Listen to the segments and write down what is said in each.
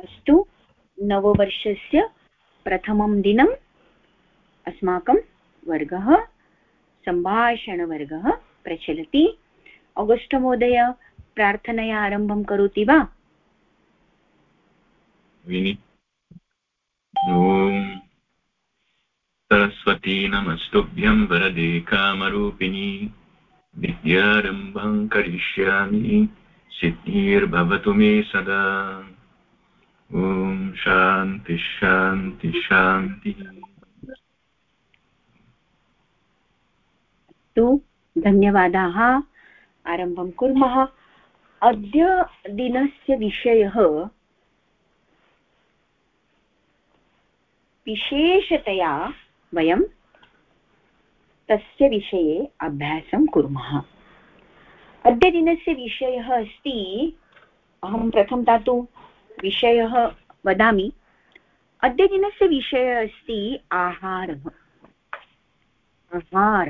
अस्तु नववर्षस्य प्रथमं दिनम् अस्माकं वर्गः, सम्भाषणवर्गः प्रचलति। अगस्ट् महोदय, प्रार्थनया आरम्भं करोति वा? सरस्वती नमस्तुभ्यं वरदे कामरूपिणी। विद्यारम्भं करिष्यामि, सिद्धिर्भवतु मे सदा। ॐ शान्ति शान्ति शान्तिः अस्तु धन्यवादाः। आरम्भं कुर्मः। अद्य दिनस्य विषयः विशेषतया वयं तस्य विषये अभ्यासं कुर्मः। अद्य दिनस्य विषयः अस्ति, अहं प्रथमता तु विषयः वदामि। अद्य दिनस्य विषयः अस्ति आहारः। आहार।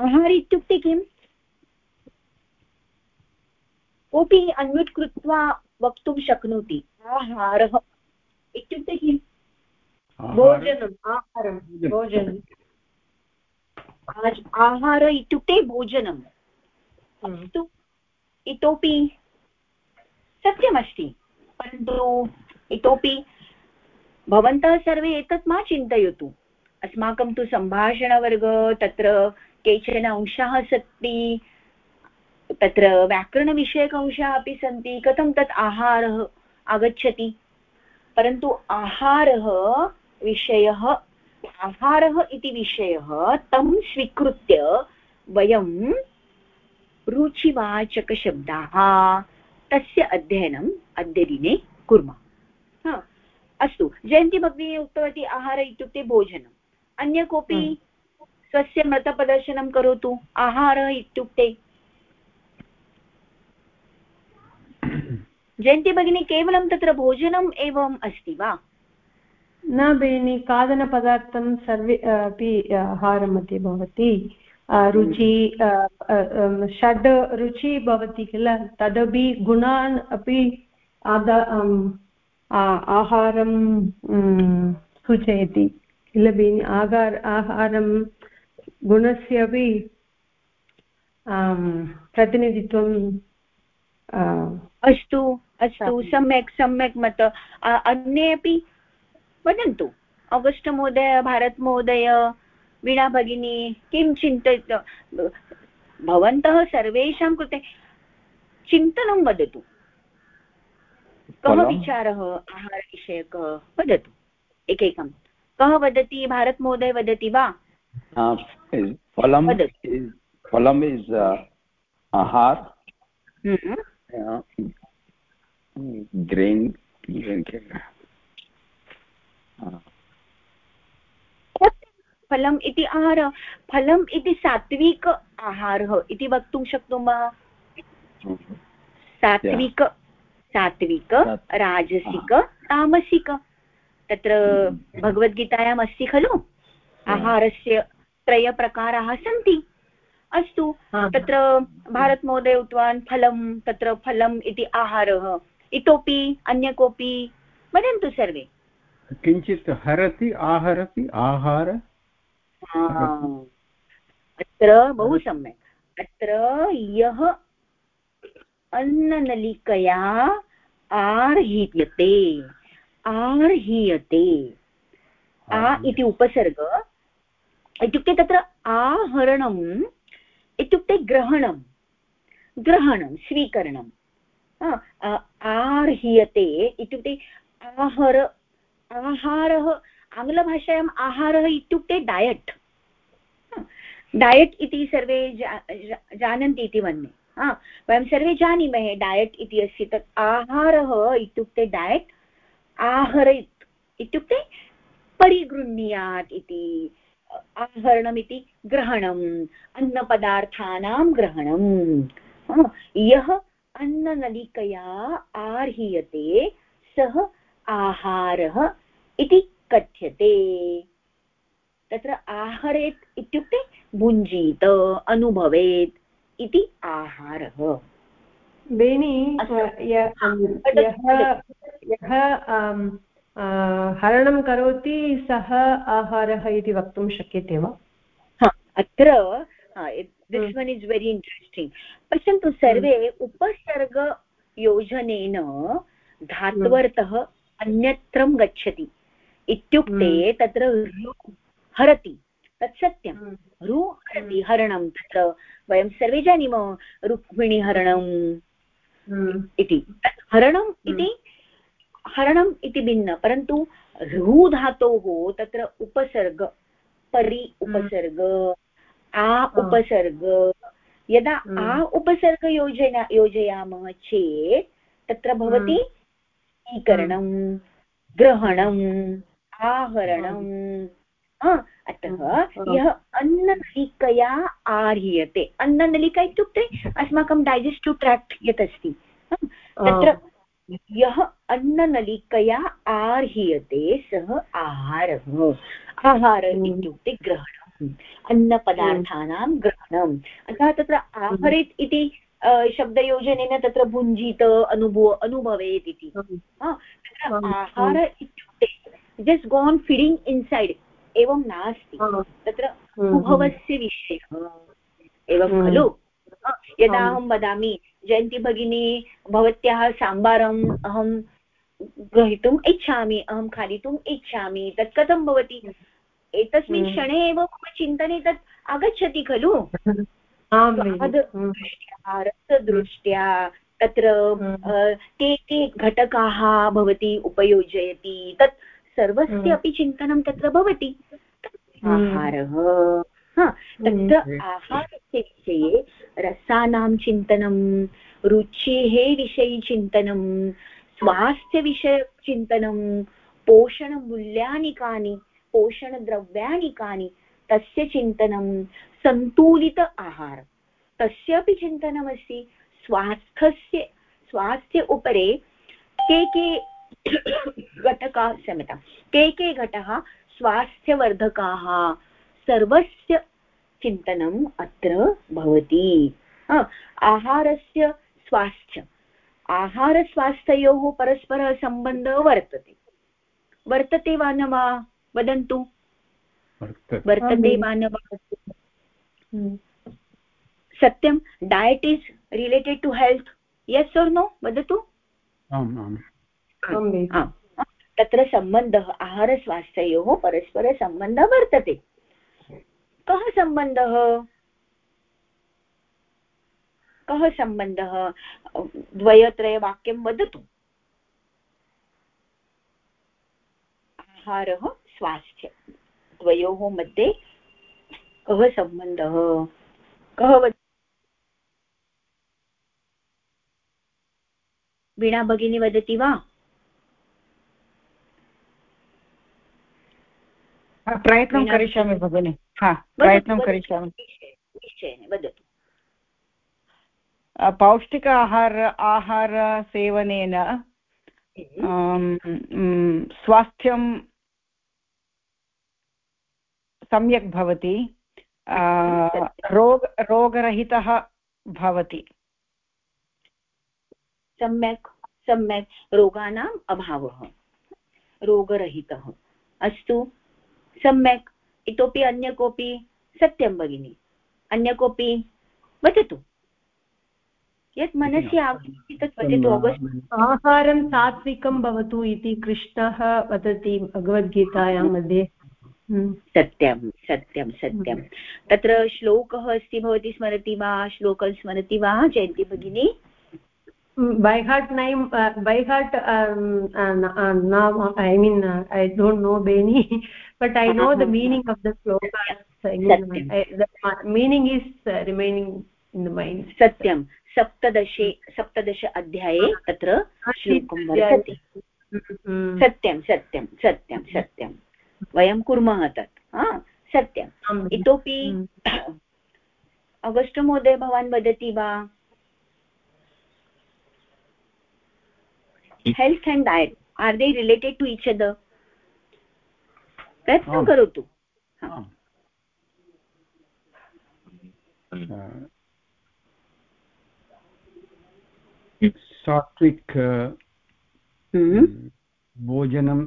आहार इत्युक्ते किम् कोऽपि अन्म्यूट् कृत्वा वक्तुं शक्नोति। आहारः इत्युक्ते किम् भोजनम् आहारं भोजनम्। आहार इत्युक्ते भोजनम्। अस्तु इतोपि सत्यमस्ति। परन्तु इतोपि भवन्तः सर्वे एतत् मा चिन्तयतु। अस्माकं तु सम्भाषणवर्ग, तत्र केचन अंशाः सन्ति, तत्र व्याकरणविषयक अंशाः अपि सन्ति, कथं तत् आहारः आगच्छति। परन्तु आहारः विषयः, आहारः इति विषयः, तं स्वीकृत्य वयं रुचिवाचकशब्दाः तस्य अध्ययनम् अद्य दिने कुर्मः। अस्तु जयन्ती भगिनी उक्तवती आहार इत्युक्ते भोजनम्। अन्य कोऽपि। स्वस्य मतप्रदर्शनं करोतु आहारः इत्युक्ते। जयन्ती भगिनी केवलं तत्र भोजनम् एवम् अस्ति वा? न भगिनि खादनपदार्थं सर्वे अपि आहारमध्ये भवति। रुचि षड् रुचि भवति किल? तदपि गुणान् अपि आदा आहारं सूचयति। किल भगिनि आहार आहारं गुणस्य अपि प्रतिनिधित्वं अस्तु अस्तु सम्यक् सम्यक् मत। अन्ये अपि वदन्तु। आगस्ट् महोदय भारतमहोदय वीणा भगिनी किं चिन्तयत्? भवन्तः सर्वेषां कृते चिन्तनं वदतु। कः विचारः आहारविषयकः? वदतु। एकैकं। कः वदति? भारतमहोदय वदति वा? फलं फलम् इस् आहार। ग्रेन् फलम् इति आहार। फलम् इति सात्विक आहारः इति वक्तुं शक्नुमः? सात्विक सात्विक राजसिक तामसिक। तत्र भगवद्गीतायाम् अस्ति खलु? आहारस्य त्रयप्रकाराः सन्ति। अस्तु तत्र भारतमहोदय उक्तवान् फलं तत्र फलम् इति आहारः। इतोपि अन्य कोऽपि वदन्तु सर्वे। किञ्चित् हरति आहरति आहार। अत्र बहु सम्यक्। अत्र यः अन्ननलिकया आर्हीयते। आर्हीयते। आ इति उपसर्ग। इत्युक्ते तत्र आहरणम् इत्युक्ते ग्रहणं। ग्रहणं स्वीकरणं। आर्ह्यते इत्युक्ते आहर आहारः आङ्ग्लभाषायाम् आहारः इत्युक्ते डयट्। डयट् इति सर्वे जानन्ति इति मन्ये। हा, वयं सर्वे जानीमः डयट् इति अस्ति तत् आहारः इत्युक्ते डयट् आहरयत् इत्युक्ते परिगृह्णीयात् इति, आहरणमिति ग्रहणम्, अन्नपदार्थानां ग्रहणम्। यः अन्ननलिकया आर्ह्यते, सः आहारः इति कथ्यते। तत्र आहरेत् इत्युक्ते भुञ्जीत अनुभवेत् इति आहारः। बेनि यः यः हरणं करोति सः आहारः इति वक्तुं शक्यते वा? अत्र this one is very interesting पश्यन्तु सर्वे उपसर्गयोजनेन धात्वर्थः अन्यत्र गच्छति। इत्युक्ते तत्र हरति तत् सत्यं. रु हरति हरणं तत्र वयं सर्वे जानीमः रुक्मिणीहरणम् इति. हरणम् इति हरणम् इति भिन्न परन्तु रू धातोः तत्र उपसर्ग परि उपसर्ग आ उपसर्ग यदा आ उपसर्ग योजना योजयामः चेत् तत्र भवति स्वीकरणं ग्रहणम् आहरणम् अतः यः अन्ननलिकया आह्रियते। अन्ननलिका इत्युक्ते अस्माकं डैजेस्टिव् ट्राक्ट् यत् अस्ति तत्र यः अन्ननलिकया आह्रियते सः आहारः। आहार इत्युक्ते ग्रहणम् अन्नपदार्थानां ग्रहणम्। अतः तत्र आहरित् इति शब्दयोजनेन तत्र भुञ्जीत अनुभव अनुभवेत् इति। तत्र आहार इत्युक्ते जस्ट् गोन् फीडिङ्ग् इन्सैड् एवं नास्ति। तत्र अनुभवस्य विषयः। एवं खलु? यदा अहं वदामि जयन्ती भगिनी भवत्याः साम्बारम् अहं ग्रहीतुम् इच्छामि अहं खादितुम् इच्छामि तत् कथं भवति? एतस्मिन् क्षणे एव मम चिन्तने तत् आगच्छति खलु? दृष्ट्या रसदृष्ट्या तत्र के के घटकाः भवती उपयोजयति तत् सर्वस्य अपि चिन्तनं तत्र भवति। आहारः। तत्र आहारस्य विषये रसानां चिन्तनं रुचेः विषये चिन्तनं स्वास्थ्यविषयचिन्तनं पोषणमूल्यानि कानि पोषणद्रव्याणि कानि तस्य चिन्तनं सन्तुलित आहार। तस्यापि चिन्तनमस्ति। स्वास्थ्यस्य स्वास्थ्य उपरि के के घटकाः क्षम्यतां के के घटः स्वास्थ्यवर्धकाः सर्वस्य चिन्तनम् अत्र भवति। आहारस्य स्वास्थ्य। आहारस्वास्थ्ययोः परस्परः सम्बन्धः वर्तते। वर्तते वा न वा? वदन्तु। वर्तते। वा न वा? सत्यं? Diet is related to health. Yes or no? वदतु। तत्र सम्बन्धः, आहारस्वास्थ्ययोः परस्परसम्बन्धः वर्तते। कः सम्बन्धः? कः सम्बन्धः? द्वयत्रयवाक्यं वदतु। आहारः, स्वास्थ्य। द्वयोः मध्ये कः सम्बन्धः? कः वीणा भगिनी वदति वा? प्रयत्नं करिष्यामि भगिनि। हा प्रयत्नं करिष्यामि। निश्चयेन वदतु। पौष्टिक आहार आहारसेवनेन हम्म। स्वास्थ्यं सम्यक् भवति। रोग रोगरहितः भवति। सम्यक् सम्यक् रोगाणाम् अभावः रोगरहितः। अस्तु। सम्यक् इतोपि अन्य कोऽपि सत्यं भगिनि। अन्य कोऽपि वदतु। यत् मनसि आगच्छति तत् वदतु आहारं सात्विकं भवतु इति कृष्णः वदति भगवद्गीतायां मध्ये। हम्म। सत्यं सत्यं सत्यं। तत्र श्लोकः अस्ति भवती स्मरति वा श्लोकं स्मरति वा जयन्ती भगिनी। By heart name by heart I mean I don't know बेनि but I know the meaning of the shloka meaning is remaining in the mind सत्यं सप्तदशे सप्तदश अध्याये तत्र श्लोकं वर्तते सत्यं सत्यं सत्यं सत्यं वयं कुर्मः तत् सत्यम् इतोपि अगस्ट् महोदय भवान् वदति वा health and diet. Are they related to each other? प्रयत्नं करोतु सात्विक् हम्म। भोजनं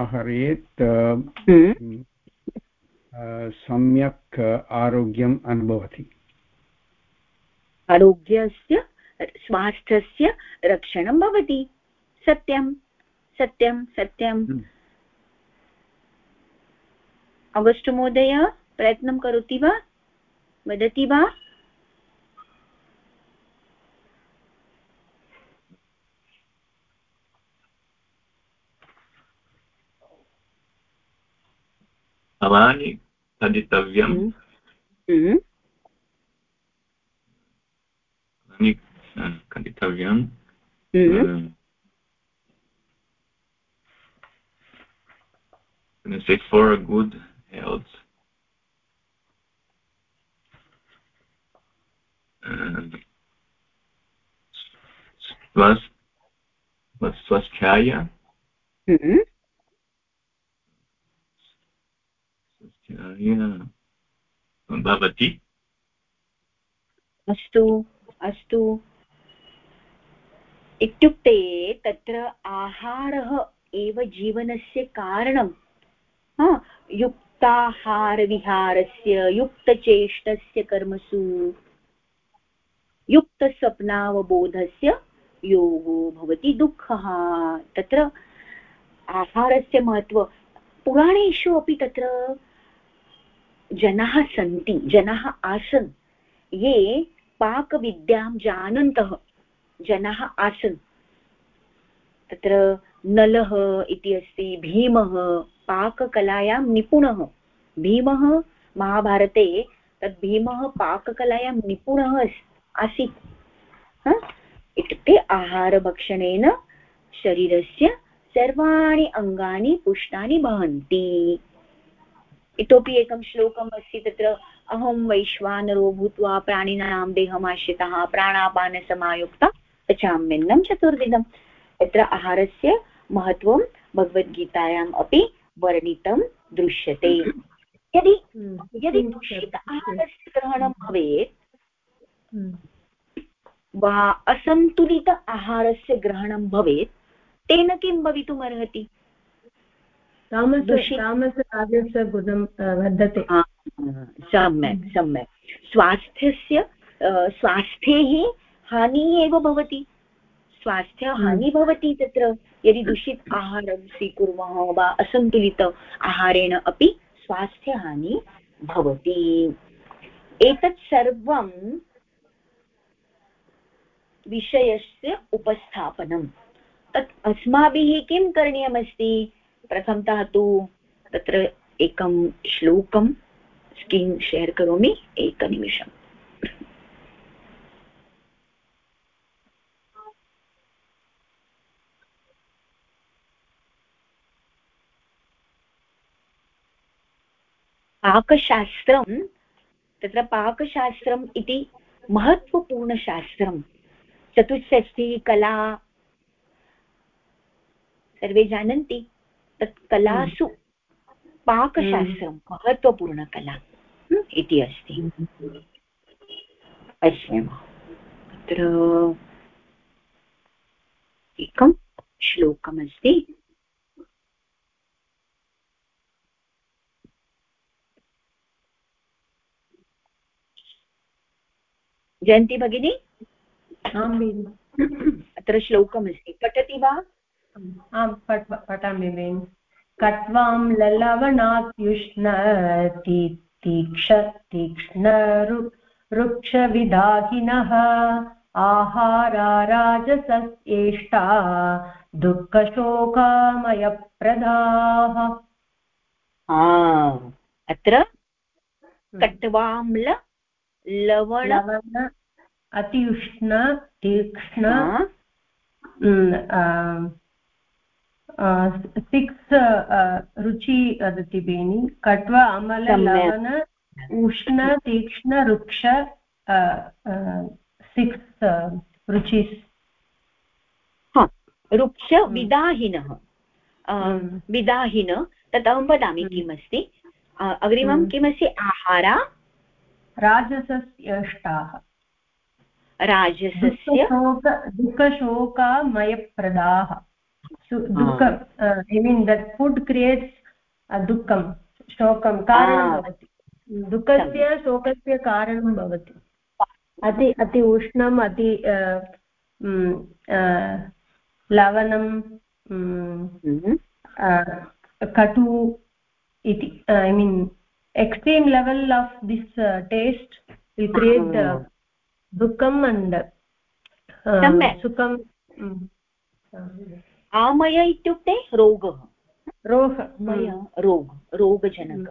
आहरेत्। सम्यक् आरोग्यम् अनुभवति आरोग्यस्य स्वास्थ्यस्य रक्षणं भवति। सत्यं सत्यं सत्यम् अगस्ट् महोदय प्रयत्नं करोति वा? वदति वा? फलानि खादितव्यम् हम्म। फलानि खादितव्यम् हम्म। say for good health स्वस्थाय भवति अस्तु अस्तु इत्युक्ते तत्र आहारः एव जीवनस्य कारणं युक्ताहारविहारस्य, युक्तचेष्टस्य कर्मसु, युक्तस्वप्नावबोधस्य योगो भवति दुःखः। तत्र आहारस्य महत्त्व पुराणेषु अपि तत्र जनाः सन्ति, जनाः आसन्। ये पाकविद्यां जानन्तः। जनाः आसन्। तत्र नलः इति अस्ति, भीमः, पाककलायां निपुणः। भीमः महाभारते तद् भीमः पाककलायां निपुणः आसीत्। इत्युक्ते आहारभक्षणेन शरीरस्य सर्वाणि अङ्गानि पुष्टानि भवन्ति इतोपि एकं श्लोकम् अस्ति तत्र, अहं वैश्वानरो भूत्वा प्राणिनां देहमाश्रितः, प्राणापानसमायुक्ता। पचाम्यन्नं चतुर्विधम् तत्र आहारस्य महत्त्वं भगवद्गीतायाम् अपि वर्णितं दृश्यते। यदि। यदि दूषित आहारस्य ग्रहणं भवेत्। वा असन्तुलित आहारस्य ग्रहणं भवेत् तेन किं भवितुमर्हति? वर्धते। सम्यक् सम्यक्। स्वास्थ्यस्य स्वास्थ्ये हानिः एव भवति। स्वास्थ्यहानि हम्म। भवति तत्र। यदि दूषित आहारं स्वीकुर्मः वा असन्तुलित आहारेण अपि स्वास्थ्यहानि भवति। एतत् सर्वं विषयस्य उपस्थापनं तत् अस्माभिः किं करणीयमस्ति? प्रथमतः तु तत्र एकं श्लोकं स्क्रीन् शेर् करोमि एकनिमिषम्। पाकशास्त्रं तत्र पाकशास्त्रम् इति महत्त्वपूर्णशास्त्रं चतुष्षष्टिः कला सर्वे जानन्ति तत् कलासु पाकशास्त्रं महत्त्वपूर्णकला इति अस्ति। पश्यामः। तत्र एकं श्लोकमस्ति। जयन्ती भगिनी? आं अत्र श्लोकमस्ति। पठति वा? आं पठामि बेन् कट्वां ललवणात्युष्ण तीक्ष तीक्ष्णरु वृक्षविदाहिनः आहाराराजसस्येष्टा दुःखशोकामयप्रदाः। अत्र कट्वाम्ल लवण। लवण अति उष्ण तीक्ष्ण सिक्स् रुचि वदति बेनि। कट्व अमल लवण उष्ण तीक्ष्ण वृक्ष सिक्स् रुचिस्। वृक्ष विदाहिनः। हम्म। विदाहिन तत् अहं वदामि हम्म। किमस्ति? अग्रिमं हम्म। किमस्ति? आहारा। राजसस्यष्टाः। राजसस्य? दुःखशोकमयप्रदाः। दुःख I mean that food creates दुःखं शोकं कारणं भवति। दुःखस्य शोकस्य कारणं भवति। अति अति उष्णम् अति लवणं हम्म। कटु इति I mean extreme level of this taste will create दुःखम् अण्ड् सुखं आमय इत्युक्ते रोगः रोग रोग रोगजनक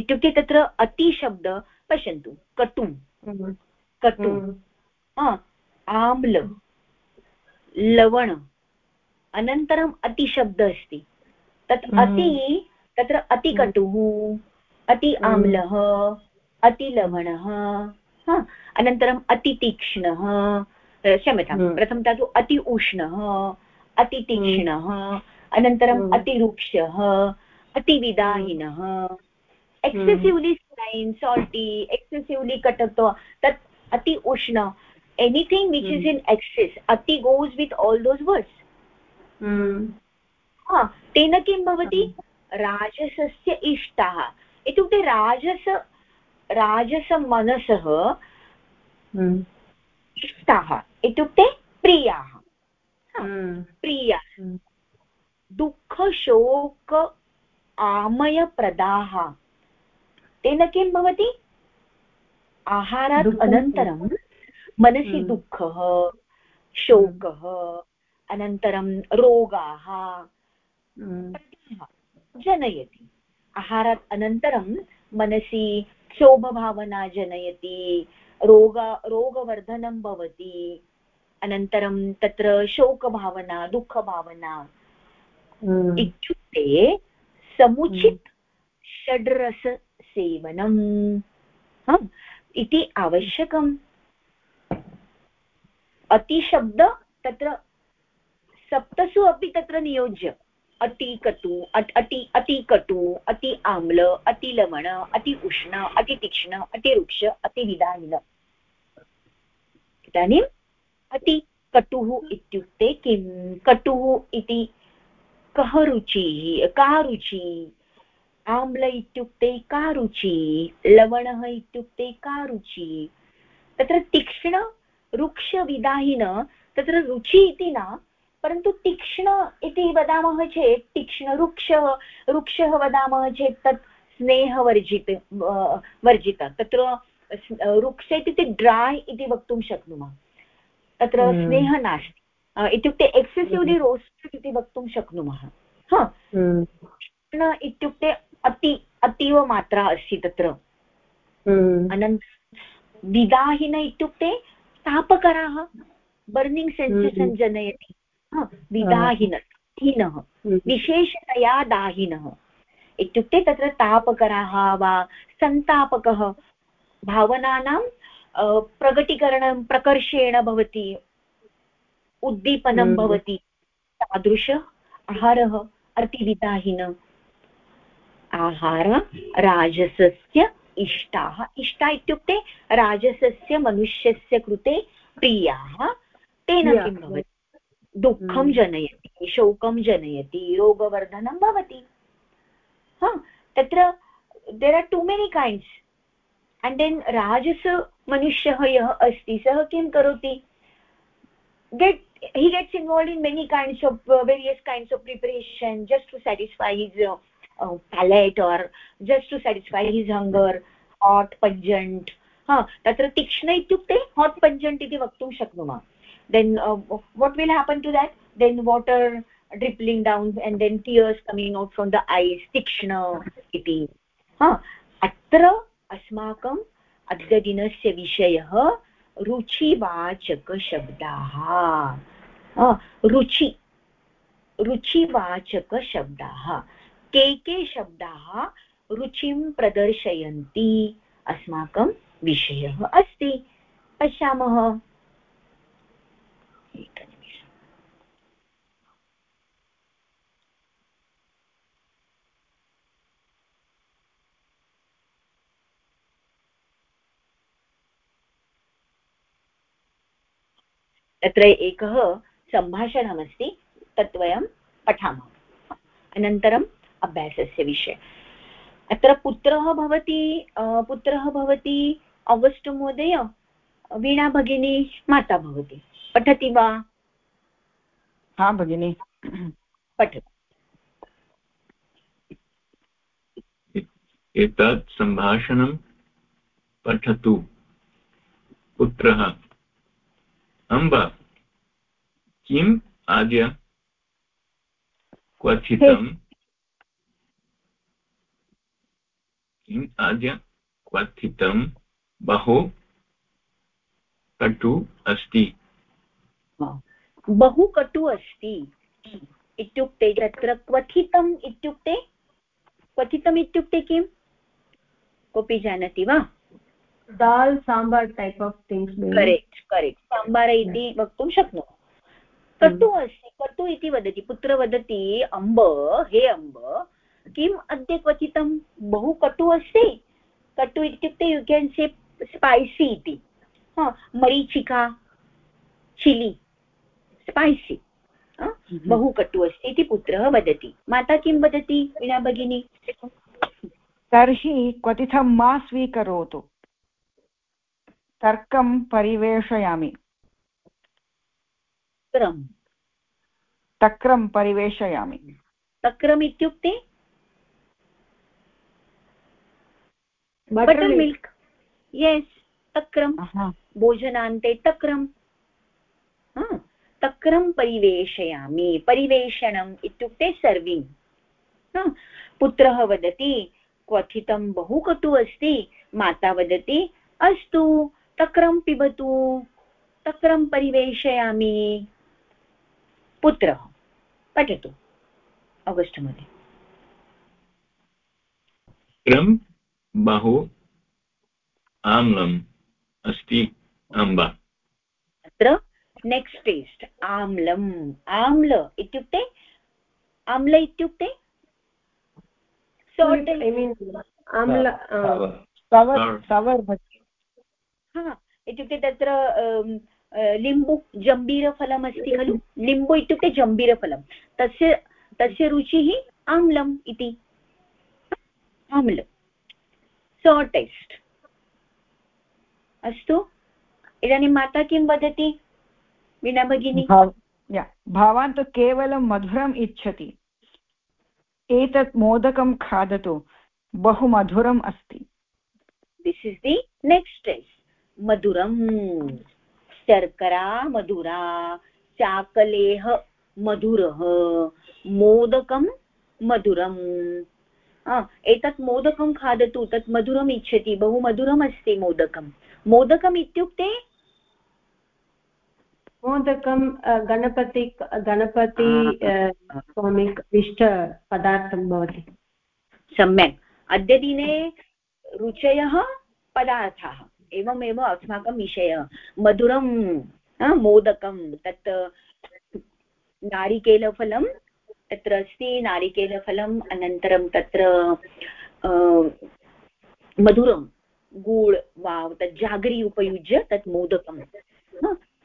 इत्युक्ते तत्र अतिशब्द पश्यन्तु कटु कटु आम्ल लवण अनन्तरम् अतिशब्द अस्ति तत् अति तत्र अतिकटुः अति आम्लः अतिलवणः अनन्तरम् अतितीक्ष्णः क्षम्यतां हम्म। प्रथमतः तु अति उष्णः अतितीक्ष्णः अनन्तरम् हम्म। अतिरुक्षः अतिविदाहिनः एक्सेसिव्लि स्लैन् साल्टि एक्सेसिव्लि कटत्व तत् अति उष्ण anything which is in excess अति goes with all those words तेन किं भवति? राजसस्य इष्टाः। इत्युक्ते राजस राजसमनसः हम्म। इष्टाः। इत्युक्ते प्रियाः। हम्म। प्रिया। हम्म। दुःखशोक आमयप्रदाः तेन किं भवति? आहारात् अनन्तरं मनसि दुःखः शोकः अनन्तरं रोगाः। जनयति। आहारात् अनन्तरं मनसि क्षोभभावना जनयति रोग रोगवर्धनं भवति अनन्तरं तत्र शोकभावना दुःखभावना हम्म। इत्युक्ते समुचित षड्रससेवनम् इति आवश्यकम्। अतिशब्द तत्र सप्तसु अपि तत्र नियोज्य। अतिकटु अति अतिकटु अति आम्ल अतिलवण अति उष्ण अतितीक्ष्ण अतिरुक्ष अतिविदाहिन इदानीम् अतिकटुः इत्युक्ते किं कटुः इति कः रुचिः? का रुचिः? आम्ल इत्युक्ते का रुचिः? लवणः इत्युक्ते का रुचिः? तत्र तीक्ष्ण रुक्षविदाहिन तत्र रुचि इति न परन्तु तीक्ष्ण इति वदामः चेत् तीक्ष्ण वृक्षः वदामः चेत् तत् स्नेहवर्जित वर्जित तत्र वृक्ष इत्युक्ते ड्राय् इति वक्तुं शक्नुमः। तत्र हम्म। स्नेहः नास्ति। इत्युक्ते एक्सेसिव्लि रोस्टेड् इति वक्तुं शक्नुमः। हम्म। इत्युक्ते अति अतीव मात्रा अस्ति तत्र। हम्म। अनन्तरं विदाहिन इत्युक्ते तापकराः बर्निङ्ग् सेन्सेशन् जनयति। विदाहिन हीनः हम्म। विशेषतया दाहिनः। इत्युक्ते तत्र तापकरः वा सन्तापकः भावनानां प्रकटीकरणं प्रकर्षेण भवति उद्दीपनं हम्म। भवति तादृश आहारः अतिविदाहिन। आहार राजसस्य इष्टाः। इष्टा इत्युक्ते राजसस्य मनुष्यस्य कृते प्रियाः। तेन किं भवति? दुःखं हम्म. जनयति शोकं जनयति रोगवर्धनं भवति। तत्र there are too many kinds and then राजसमनुष्यः यः अस्ति सः किं करोति? Get he gets involved in many kinds of various kinds of preparation just to satisfy his palate or just to satisfy his hunger hot pungent हा तत्र तीक्ष्ण इत्युक्ते हाट् पञ्जण्ट् इति वक्तुं शक्नुमः। Then uh, what will happen to that then water dripping down and then tears coming out from the eyes tikshna iti ha अत्र अस्माकम् अद्यदिनस्य विषयः रुचिवाचकशब्दाः रुचि रुचिवाचकशब्दाः के के शब्दाः रुचिं प्रदर्शयन्ति अस्माकं विषयः अस्ति पश्यामः तत्र एकः सम्भाषणमस्ति, तत् वयं पठामः। अनन्तरम् अभ्यासस्य विषये। अत्र पुत्रः भवति पुत्रः भवति अगस्ट् महोदय वीणा भगिनी, माता भवति। पठति वा? हा भगिनि। पठतु। एतत् सम्भाषणं पठतु। पुत्रः अम्ब किम् आद्य क्वथितं। किम् आद्य क्वथितं। बहु कटु अस्ति। बहु कटु अस्ति इत्युक्ते तत्र क्वथितम् इत्युक्ते क्वथितम् इत्युक्ते किम्? कोऽपि जानाति वा? Dal sambar type of things correct correct sambar इति वक्तुं शक्नुमः। कटु अस्ति कटु इति वदति पुत्र वदति अम्ब हे अम्ब किम् अद्य क्वथितं? बहु कटु अस्ति? कटु इत्युक्ते यु केन् से स्पैसि इति। मरीचिका चिलि स्पैसि हम्म। बहु कटु अस्ति इति पुत्रः वदति। माता किं वदति वीणा भगिनी? तर्हि क्वथितं मा स्वीकरोतु। तर्कं परिवेशयामि तक्रं परिवेशयामि तक्रम् इत्युक्ते? बटर् मिल्क् येस् तक्रं भोजनान्ते तक्रं तक्रं परिवेशयामि परिवेषणम् इत्युक्ते सर्विङ्ग् पुत्रः वदति क्वथितं बहु कटु अस्ति माता वदति अस्तु तक्रं पिबतु तक्रं परिवेशयामि। पुत्रः पठतु अगस्ट् मध्ये। तक्रं बहु आम्लम् अस्ति अम्ब। अत्र नेक्स्ट् टेस्ट् आम्लम् आम्ल इत्युक्ते आम्ल इत्युक्ते आम्ल हा इत्युक्ते तत्र लिम्बु जम्बीरफलमस्ति खलु? लिम्बु इत्युक्ते जम्बीरफलं तस्य तस्य रुचिः आम्लम् इति। आम्ल सो टेस्ट् अस्तु। इदानीं माता किं वदति? वीणा भगिनी भवान् तु केवलं मधुरम् इच्छति एतत् मोदकं खादतु बहु मधुरम् अस्ति दिस् इस् दि नेक्स्ट् मधुरम् शर्करा मधुरा चाकलेह मधुरः मोदकं मधुरम् एतत् मोदकं खादतु तत् मधुरम् इच्छति बहु मधुरम् अस्ति मोदकं मोदकम् इत्युक्ते मोदकं गणपति गणपति स्वामि इष्टपदार्थं भवति। सम्यक्। अद्यदिने रुचयः पदार्थाः एवमेव अस्माकं विषयः। मधुरं मोदकं तत् नारिकेलफलं तत्र अस्ति नारिकेलफलम् अनन्तरं तत्र मधुरं गूळ् वा तत् जागरी उपयुज्य तत् मोदकं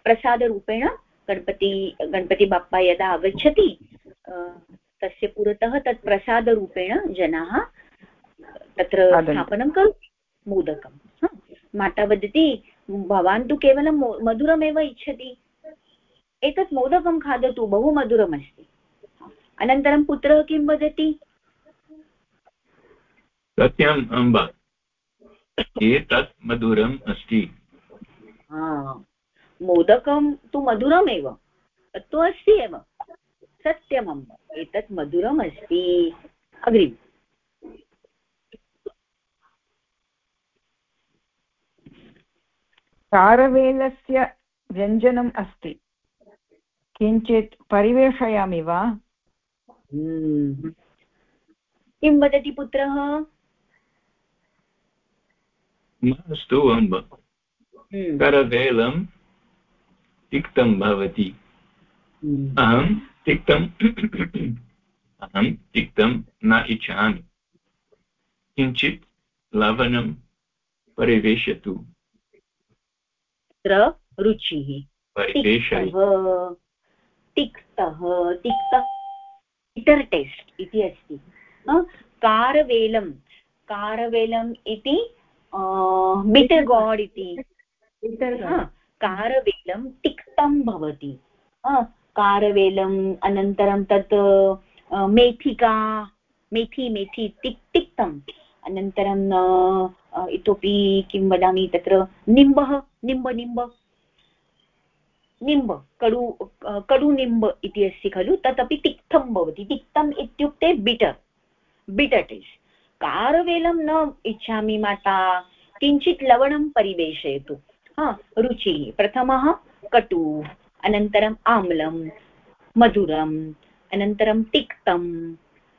प्रसादरूपेण गणपति गणपतिबाप्पा यदा आगच्छति तस्य पुरतः तत् प्रसादरूपेण जनाः तत्र स्थापनं करोति मोदकं माता वदति भवान् तु केवलं मधुरमेव इच्छति। एतत् मोदकं खादतु बहु मधुरमस्ति। अनन्तरं पुत्रः किं वदति? सत्यम् अम्ब। एतत् मधुरम् अस्ति। मोदकं तु मधुरमेव तत्तु अस्ति एव सत्यमम्। एतत् मधुरम् अस्ति अग्रिम्। कारवेलस्य व्यञ्जनम् अस्ति। किञ्चित् परिवेषयामि वा? हम्म। किं वदति पुत्रः? मास्तु अम्ब। हम्म। करवेलं तिक्तं भवति। हम्म। अहं तिक्तम् अहं तिक्तं न इच्छामि। किञ्चित् लवणं परिवेशतु। तत्र रुचिः। तिक्तः तिक्तः बिटर् टेस्ट् इति अस्ति। कारवेलं कारवेलम्। इति बिटर् गाड् इति। कारवेलं तिक्तं भवति। कारवेलम् अनन्तरं तत् मेथिका, मेथी मेथी तिक्, तिक्तम्। अनन्तरं इतोपि किं वदामि तत्र, निम्बः, निम्ब निम्ब। निम्ब, कडु कडुनिम्ब इति अस्ति खलु, तदपि तिक्तं भवति। तिक्तम् इत्युक्ते बिटर् बिटर् टेस्ट् कारवेलं न इच्छामि माता, किञ्चित् लवणं परिवेशयतु। हा रुचिः। प्रथमः कटु अनन्तरम् आम्लं मधुरम् अनन्तरं तिक्तम्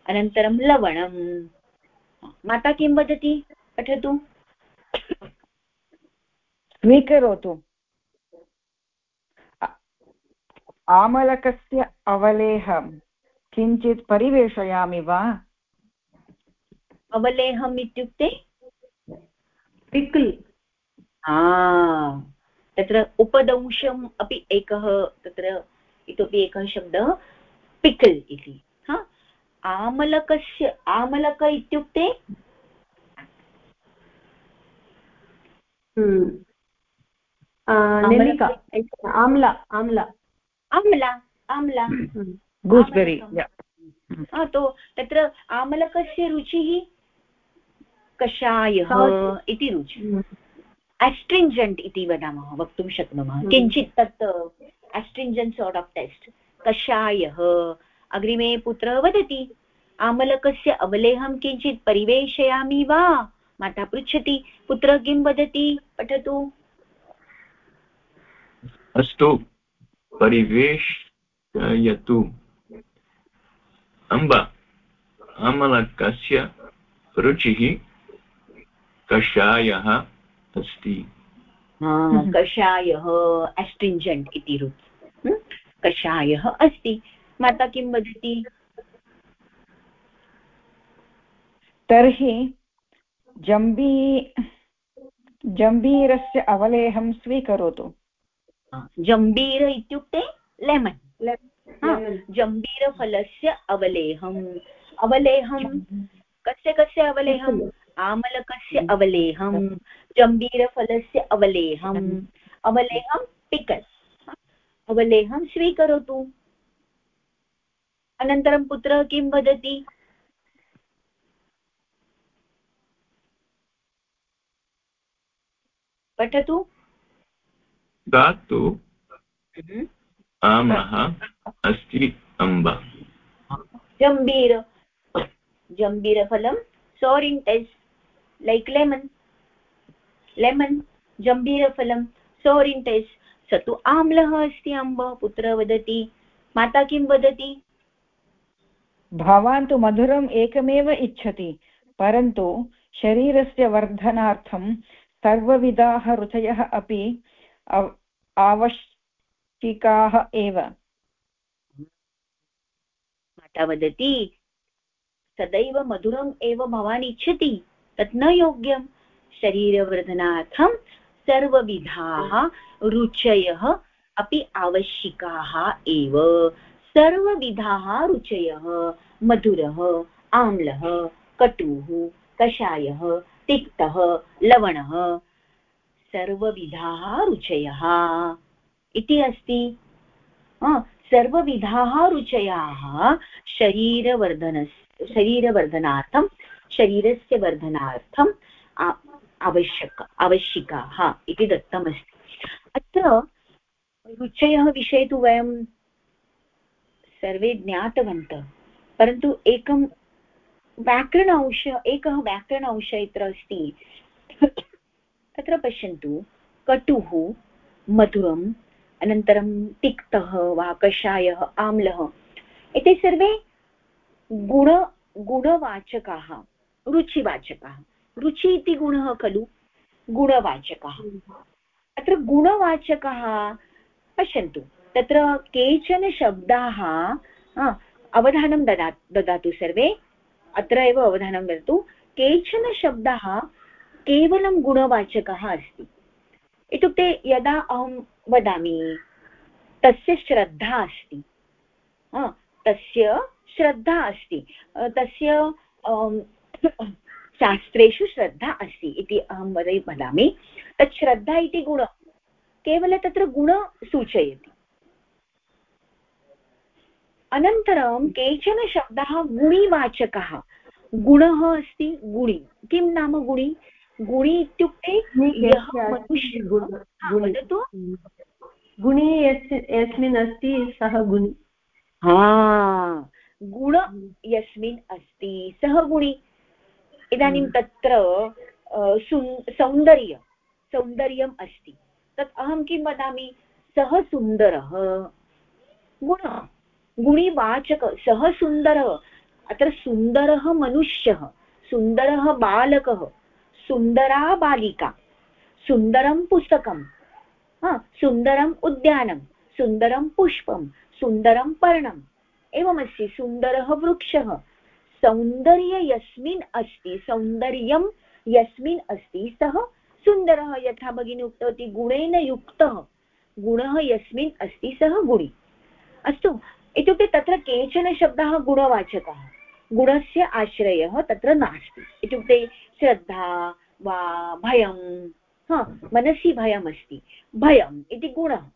अनन्तरं लवणं माता किं वदति? पठतु। स्वीकरोतु। आमलकस्य अवलेहं किञ्चित् परिवेशयामि वा? अवलेहम् इत्युक्ते? पिकल्। तत्र उपदंशम् अपि एकः तत्र इतोपि एकः शब्दः पिकल् इति हा? आमलकस्य आमलक इत्युक्ते? हम्म। नलिका आम्ला आम्ला। आम्ला आम्ला। गूस्बेरि तो तत्र आमलकस्य रुचिः कषायः इति रुचिः। एस्ट्रिञ्जेण्ट् इति वदामः वक्तुं शक्नुमः। हम्म। किञ्चित् तत् एस्ट्रिञ्जेण्ट् सोर्ट् आफ् टेस्ट् कषायः अग्रिमे पुत्रः वदति आमलकस्य अवलेहं किञ्चित् परिवेशयामि वा? माता पृच्छति पुत्रः किं वदति? पठतु। अस्तु परिवेशयतु अम्ब अमलकस्य रुचिः कषायः अस्ति कषायः एस्ट्रिञ्जेण्ट् इति रुचि। कषायः अस्ति। माता किं वदति? तर्हि जम्बी जम्बीरस्य अवलेहं स्वीकरोतु। जम्बीर इत्युक्ते लेमन्। जम्बीरफलस्य अवलेहम्। अवलेहं कस्य कस्य अवलेहम्? आमलकस्य अवलेहं जम्बीरफलस्य अवलेहम्। अवलेहं पिकल्। अवलेहं स्वीकरोतु। अनन्तरं पुत्रः किं वदति? पठतु। धातु हम्म। आमः अस्ति अम्ब। जम्बीर जम्बीरफलं sour in taste like lemon lemon जम्बीरफलं sour in taste स तु आम्लः अस्ति अम्ब पुत्रः वदति माता किं वदति भवान् तु मधुरम् एकमेव इच्छति परन्तु शरीरस्य वर्धनार्थं सर्वविधाः रुचयः अपि आवश्यकाः एव माता वदति सदैव मधुरम् एव भवान् इच्छति तत् न योग्यं शरीरवर्धनार्थं सर्वविधाः रुचयः अपि आवश्यकाः एव। सर्वविधाः रुचयः। मधुरः, आम्लः, कटुः, कषायः, तिक्तः, लवणः, सर्वविधाः रुचयः। इति अस्ति। सर्वविधाः रुचयाः शरीरवर्धनस्, शरीरवर्धनार्थं, शरीरस्य वर्धनार्थम् आवश्यक, आवश्यकाः इति दत्तमस्ति। अत्र रुचयः विषये तु वयं सर्वे ज्ञातवन्तः, परन्तु एकं व्याकरण अंश, एकः व्याकरण अंश यत्र अस्ति। तत्र पश्यन्तु, कटुः, मधुरम्, अनन्तरं तिक्तः वा कषायः आम्लः, एते सर्वे गुण, गुणवाचकाः, रुचिवाचकाः। रुचि इति गुणः खलु? गुणवाचकः। अत्र गुणवाचकः, पश्यन्तु, तत्र केचन शब्दाः अवधानं ददा, ददातु सर्वे। अत्र एव अवधानं ददातु। केचन शब्दाः केवलं गुणवाचकः अस्ति। इत्युक्ते यदा अहं वदामि, तस्य श्रद्धा अस्ति। तस्य श्रद्धा अस्ति। तस्य शास्त्रेषु श्रद्धा अस्ति इति अहं वद वदामि। तत् श्रद्धा इति गुण। केवलं तत्र गुण सूचयति। अनन्तरं केचन शब्दाः गुणिवाचकः। गुणः अस्ति गुणि। किं नाम गुणि? गुणि इत्युक्ते यः मनुष्यः वदतु। गुणि यस्मिन् अस्ति सः गुणि। हा। गुण यस्मिन् अस्ति सः गुणि। इदानीं हम्म। तत्र सौन्दर्य सौन्दर्यम् अस्ति तत् अहं किं वदामि सः सुन्दरः गुण गुणिवाचक सः सुन्दरः अत्र सुन्दरः मनुष्यः सुन्दरः बालकः सुन्दरा बालिका सुन्दरं पुस्तकं सुन्दरम् उद्यानं सुन्दरं पुष्पं सुन्दरं पर्णम् एवमस्ति सुन्दरः वृक्षः सौन्दर्य यस्मिन् अस्ति सौन्दर्यं यस्मिन् अस्ति, सः सुन्दरः, यथा भगिनी उक्तवती, गुणेन युक्तः, गुणः यस्मिन् अस्ति, सः गुणि। अस्तु, इत्युक्ते तत्र केचन शब्दाः गुणवाचकाः। गुणस्य आश्रयः तत्र नास्ति। इत्युक्ते श्रद्धा वा भयं, हा, मनसि भयमस्ति। भयम् इति गुणः।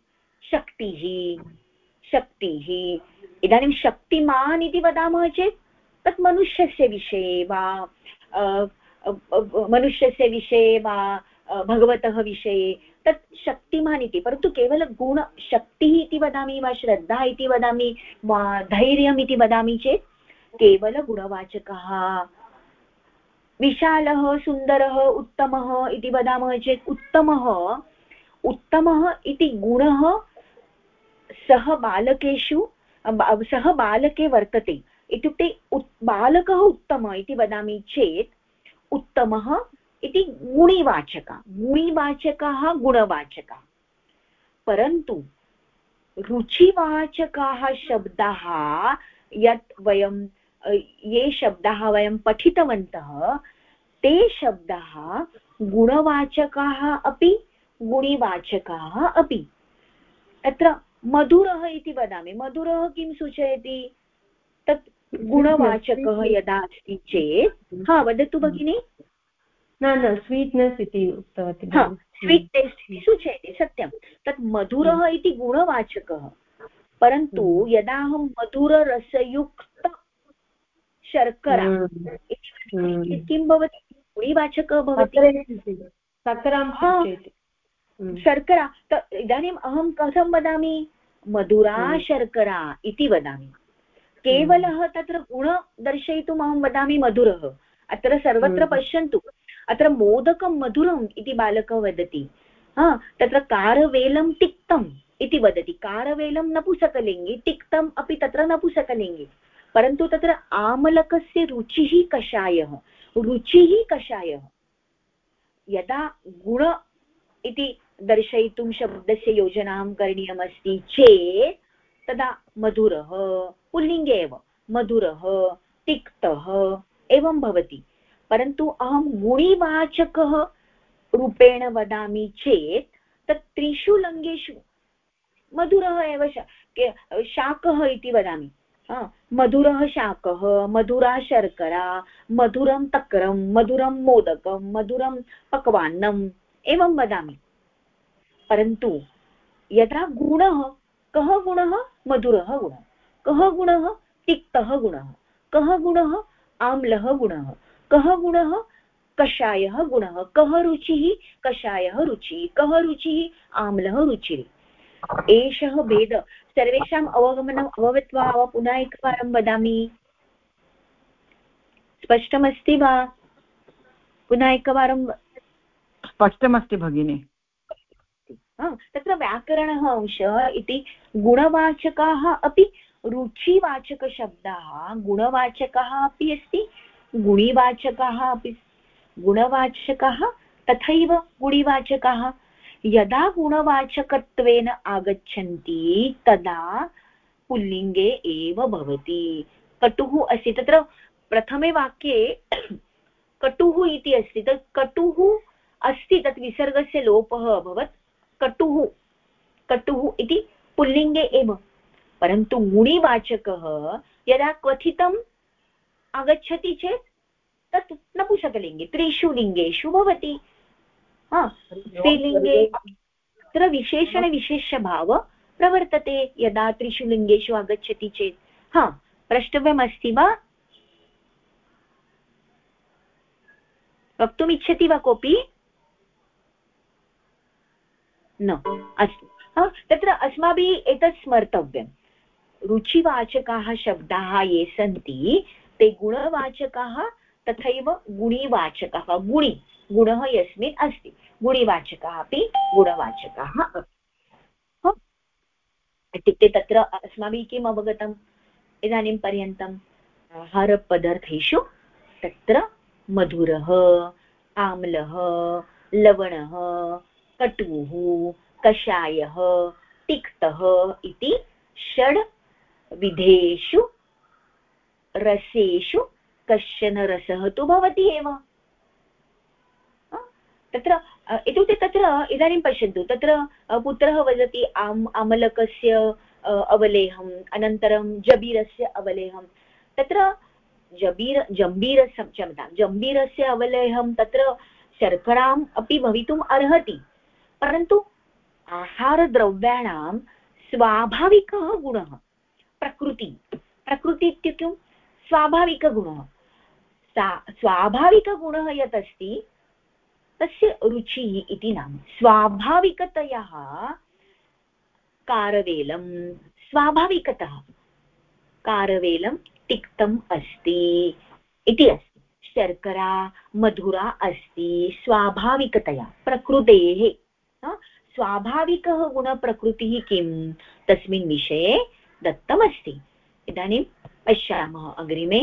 शक्तिः शक्तिः। इदानीं शक्तिमान् इति वदामः चेत् तत् मनुष्यस्य विषये वा मनुष्यस्य विषये वा भगवतः विषये तत् शक्तिमान् इति। परन्तु केवलं गुणशक्तिः इति वदामि वा, श्रद्धा इति वदामि वा, धैर्यम् इति वदामि चेत् केवलगुणवाचकः, विशालः, सुन्दरः, उत्तमः इति वदामः चेत् उत्तमः उत्तमः इति गुणः सः बालकेषु सः बालके वर्तते। इत्युक्ते उत्, बालकः उत्तमः इति वदामि चेत् उत्तमः इति गुणिवाचकः, गुणिवाचकाः गुणवाचकाः। परन्तु रुचिवाचकाः शब्दाः यत् वयं, ये शब्दाः वयं पठितवन्तः, ते शब्दाः गुणवाचकाः अपि, गुणिवाचकाः अपि। तत्र मधुरः इति वदामि। मधुरः किं सूचयति? गुणवाचकः यदा अस्ति चेत् हा वदतु भगिनि। न न स्वीट्नेस् इति उक्तवती स्वीट् टेस्ट् इति सूचयति सत्यं। तत् मधुरः इति गुणवाचकः। परन्तु हम्म। यदा अहं मधुररसयुक्त शर्करा। किं भवति? गुणिवाचकः भवति। शर्करा इदानीम् अहं कथं वदामि? मधुरा। शर्करा इति वदामि। केवलः तत्र गुण दर्शयितुम् अहं वदामि मधुरः। अत्र सर्वत्र हम्म। पश्यन्तु। अत्र मोदकं मधुरम् इति बालकः वदति। हा तत्र कारवेलं तिक्तम् इति वदति। कारवेलं नपुसकलिङ्गि तिक्तम् अपि तत्र नपुसकलिङ्गि परन्तु तत्र आमलकस्य रुचिः कषायः। रुचिः कषायः। यदा गुण इति दर्शयितुं शब्दस्य योजनां करणीयमस्ति चेत् तदा मधुरः पुल्लिङ्गे एव मधुरः, तिक्तः, एवं भवति। परन्तु अहं गुणिवाचकः रूपेण वदामि चेत्, तत् त्रिषु लङ्गेषु मधुरः एव शाकः इति वदामि। मधुरः शाकः, मधुरा शर्करा, मधुरं तक्रं, मधुरं मोदकं, मधुरं पक्वान्नम् एवं वदामि। परन्तु यदा गुणः कः गुणः? मधुरः गुणः। कः गुणः? तिक्तः गुणः। कः गुणः? आम्लः गुणः। कः गुणः? कषायः गुणः। कः रुचिः? कषायः रुचिः। कः रुचिः? आम्लः रुचिः। एषः भेद। सर्वेषाम् अवगमनम् अभवत् वा? वा पुनः एकवारं वदामि। स्पष्टमस्ति वा? पुनः एकवारं स्पष्टमस्ति, भगिनी। तत्र व्याकरणः अंशः इति गुणवाचकाः अपि रुचिवाचकशब्दाः, गुणवाचकः अपि अस्ति, गुणिवाचकः अपि गुणवाचकः तथैव गुणिवाचकः। यदा गुणवाचकत्वेन आगच्छन्ति, तदा पुल्लिङ्गे एव भवति। कटुः अस्ति, तत्र प्रथमे वाक्ये कटुः इति अस्ति, तत् कटुः अस्ति, तत् विसर्गस्य लोपः अभवत्। कटुः कटुः इति पुल्लिङ्गे एव। परन्तु गुणिवाचकः यदा क्वथितम् आगच्छति चेत् तत् नपुंसकलिङ्गे त्रिषु लिङ्गेषु भवति। स्त्रीलिङ्गे तत्र विशेषणविशेषभाव प्रवर्तते, यदा त्रिषु लिङ्गेषु आगच्छति चेत्। हा, प्रष्टव्यमस्ति वा? वक्तुमिच्छति वा कोऽपि? न अस्तु. तत्र अस्माभिः एतत् स्मर्तव्यं. रुचिवाचकाः शब्दाः ये सन्ति ते गुणवाचकाः तथैव गुणिवाचकः गुणि गुणः यस्मिन् अस्ति. गुणिवाचकः अपि गुणवाचकाः इत्युक्ते तत्र अस्माभिः किम् अवगतम्? इदानीं पर्यन्तम् आहारपदार्थेषु तत्र मधुरः आम्लः लवणः कटुः कषायः, तिक्तः इति षड् विधेषु, रसेषु कश्चन रसः तु भवति एव। तत्र इत्युक्ते तत्र इदानीं पश्यन्तु, तत्र पुत्रः वदति आम्, अमलकस्य अवलेहम्, अनन्तरं जबीरस्य अवलेहं तत्र जबीर जम्बीरस्य क्षम्यतां, जम्बीरस्य अवलेहं तत्र शर्कराम् अपि भवितुम् अर्हति। परन्तु आहारद्रव्याणां स्वाभाविकः गुणः, प्रकृति। प्रकृति इत्युक्ते स्वाभाविकगुणः। सा, स्वाभाविकगुणः यत् अस्ति तस्य रुचिः इति नाम। स्वाभाविकतया कारवेलं स्वाभाविकतः कारवेलं तिक्तम् अस्ति इति अस्ति। शर्करा, मधुरा अस्ति स्वाभाविकतया, प्रकृतेः स्वाभाविकः गुणप्रकृतिः किं? तस्मिन् विषये दत्तमस्ति। इदानीं पश्यामः अग्रिमे।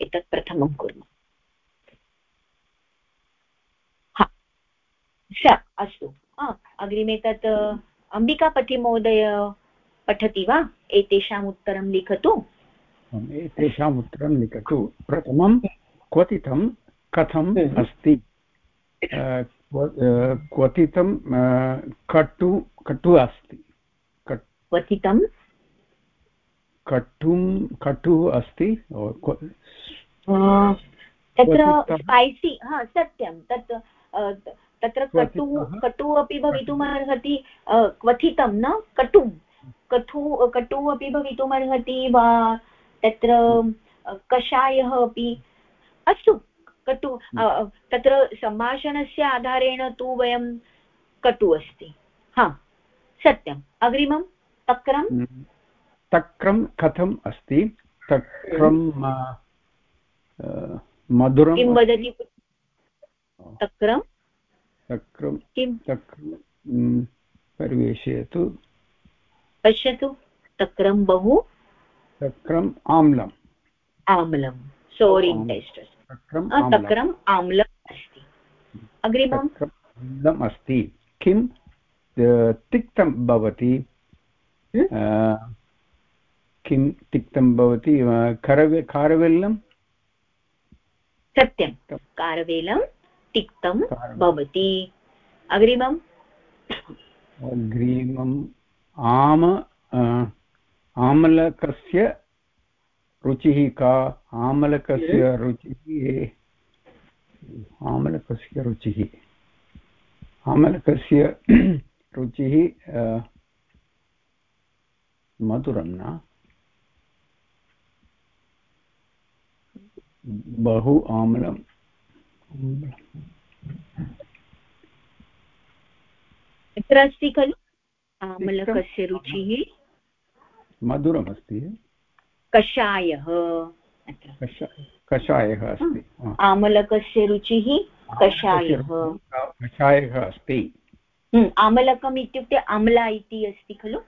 एतत् प्रथमं कुर्मः। स अस्तु। अग्रिमे तत् अम्बिकापतिमहोदय पठति वा? एतेषाम् उत्तरं लिखतु। एतेषाम् उत्तरं लिखतु। प्रथमं क्वथितं कथम् हम्म। अस्ति? क्वथितं कटु कटु अस्ति। क्वथितं? कटुं कटुः अस्ति तत्र स्पैसि हा सत्यं तत् तत्र कटु कटु अपि भवितुम् अर्हति क्वथितं न कटुं। कटु कटु अपि भवितुम् अर्हति वा तत्र कषायः अपि। अस्तु। कटु तत्र सम्भाषणस्य आधारेण तु वयं कटु अस्ति। हा सत्यम्। अग्रिमं तक्रं? हम्म। तक्रं कथम् अस्ति? तक्रं मधुरं किं वदति? तक्रं? तक्रं किं? तक्रं परिवेशयतु। पश्यतु। तक्रं बहु। तक्रम् आम्लम्। आम्लं सोरिङ्ग् टेस्ट् तक्रम् आम्लम्। अस्ति। अग्रिमम्? आम्लम् अस्ति। किं? तिक्तं भवति। किं तिक्तं भवति? करवे कारवेल्लं सत्यं कारवेलं तिक्तं भवति। अग्रिमम्? अग्रिमम् आम आमलकस्य रुचिः का आमलकस्य रुचिः। आमलकस्य रुचिः। आमलकस्य रुचिः मधुरं न? बहु आम्लम् अत्र अस्ति खलु? आमलकस्य रुचिः। मधुरमस्ति। कषायः। कषायः अस्ति। आमलकस्य रुचिः कषायः। कषायः अस्ति। हम्म, आमलकम् इत्युक्ते आम्ला इति अस्ति खलु?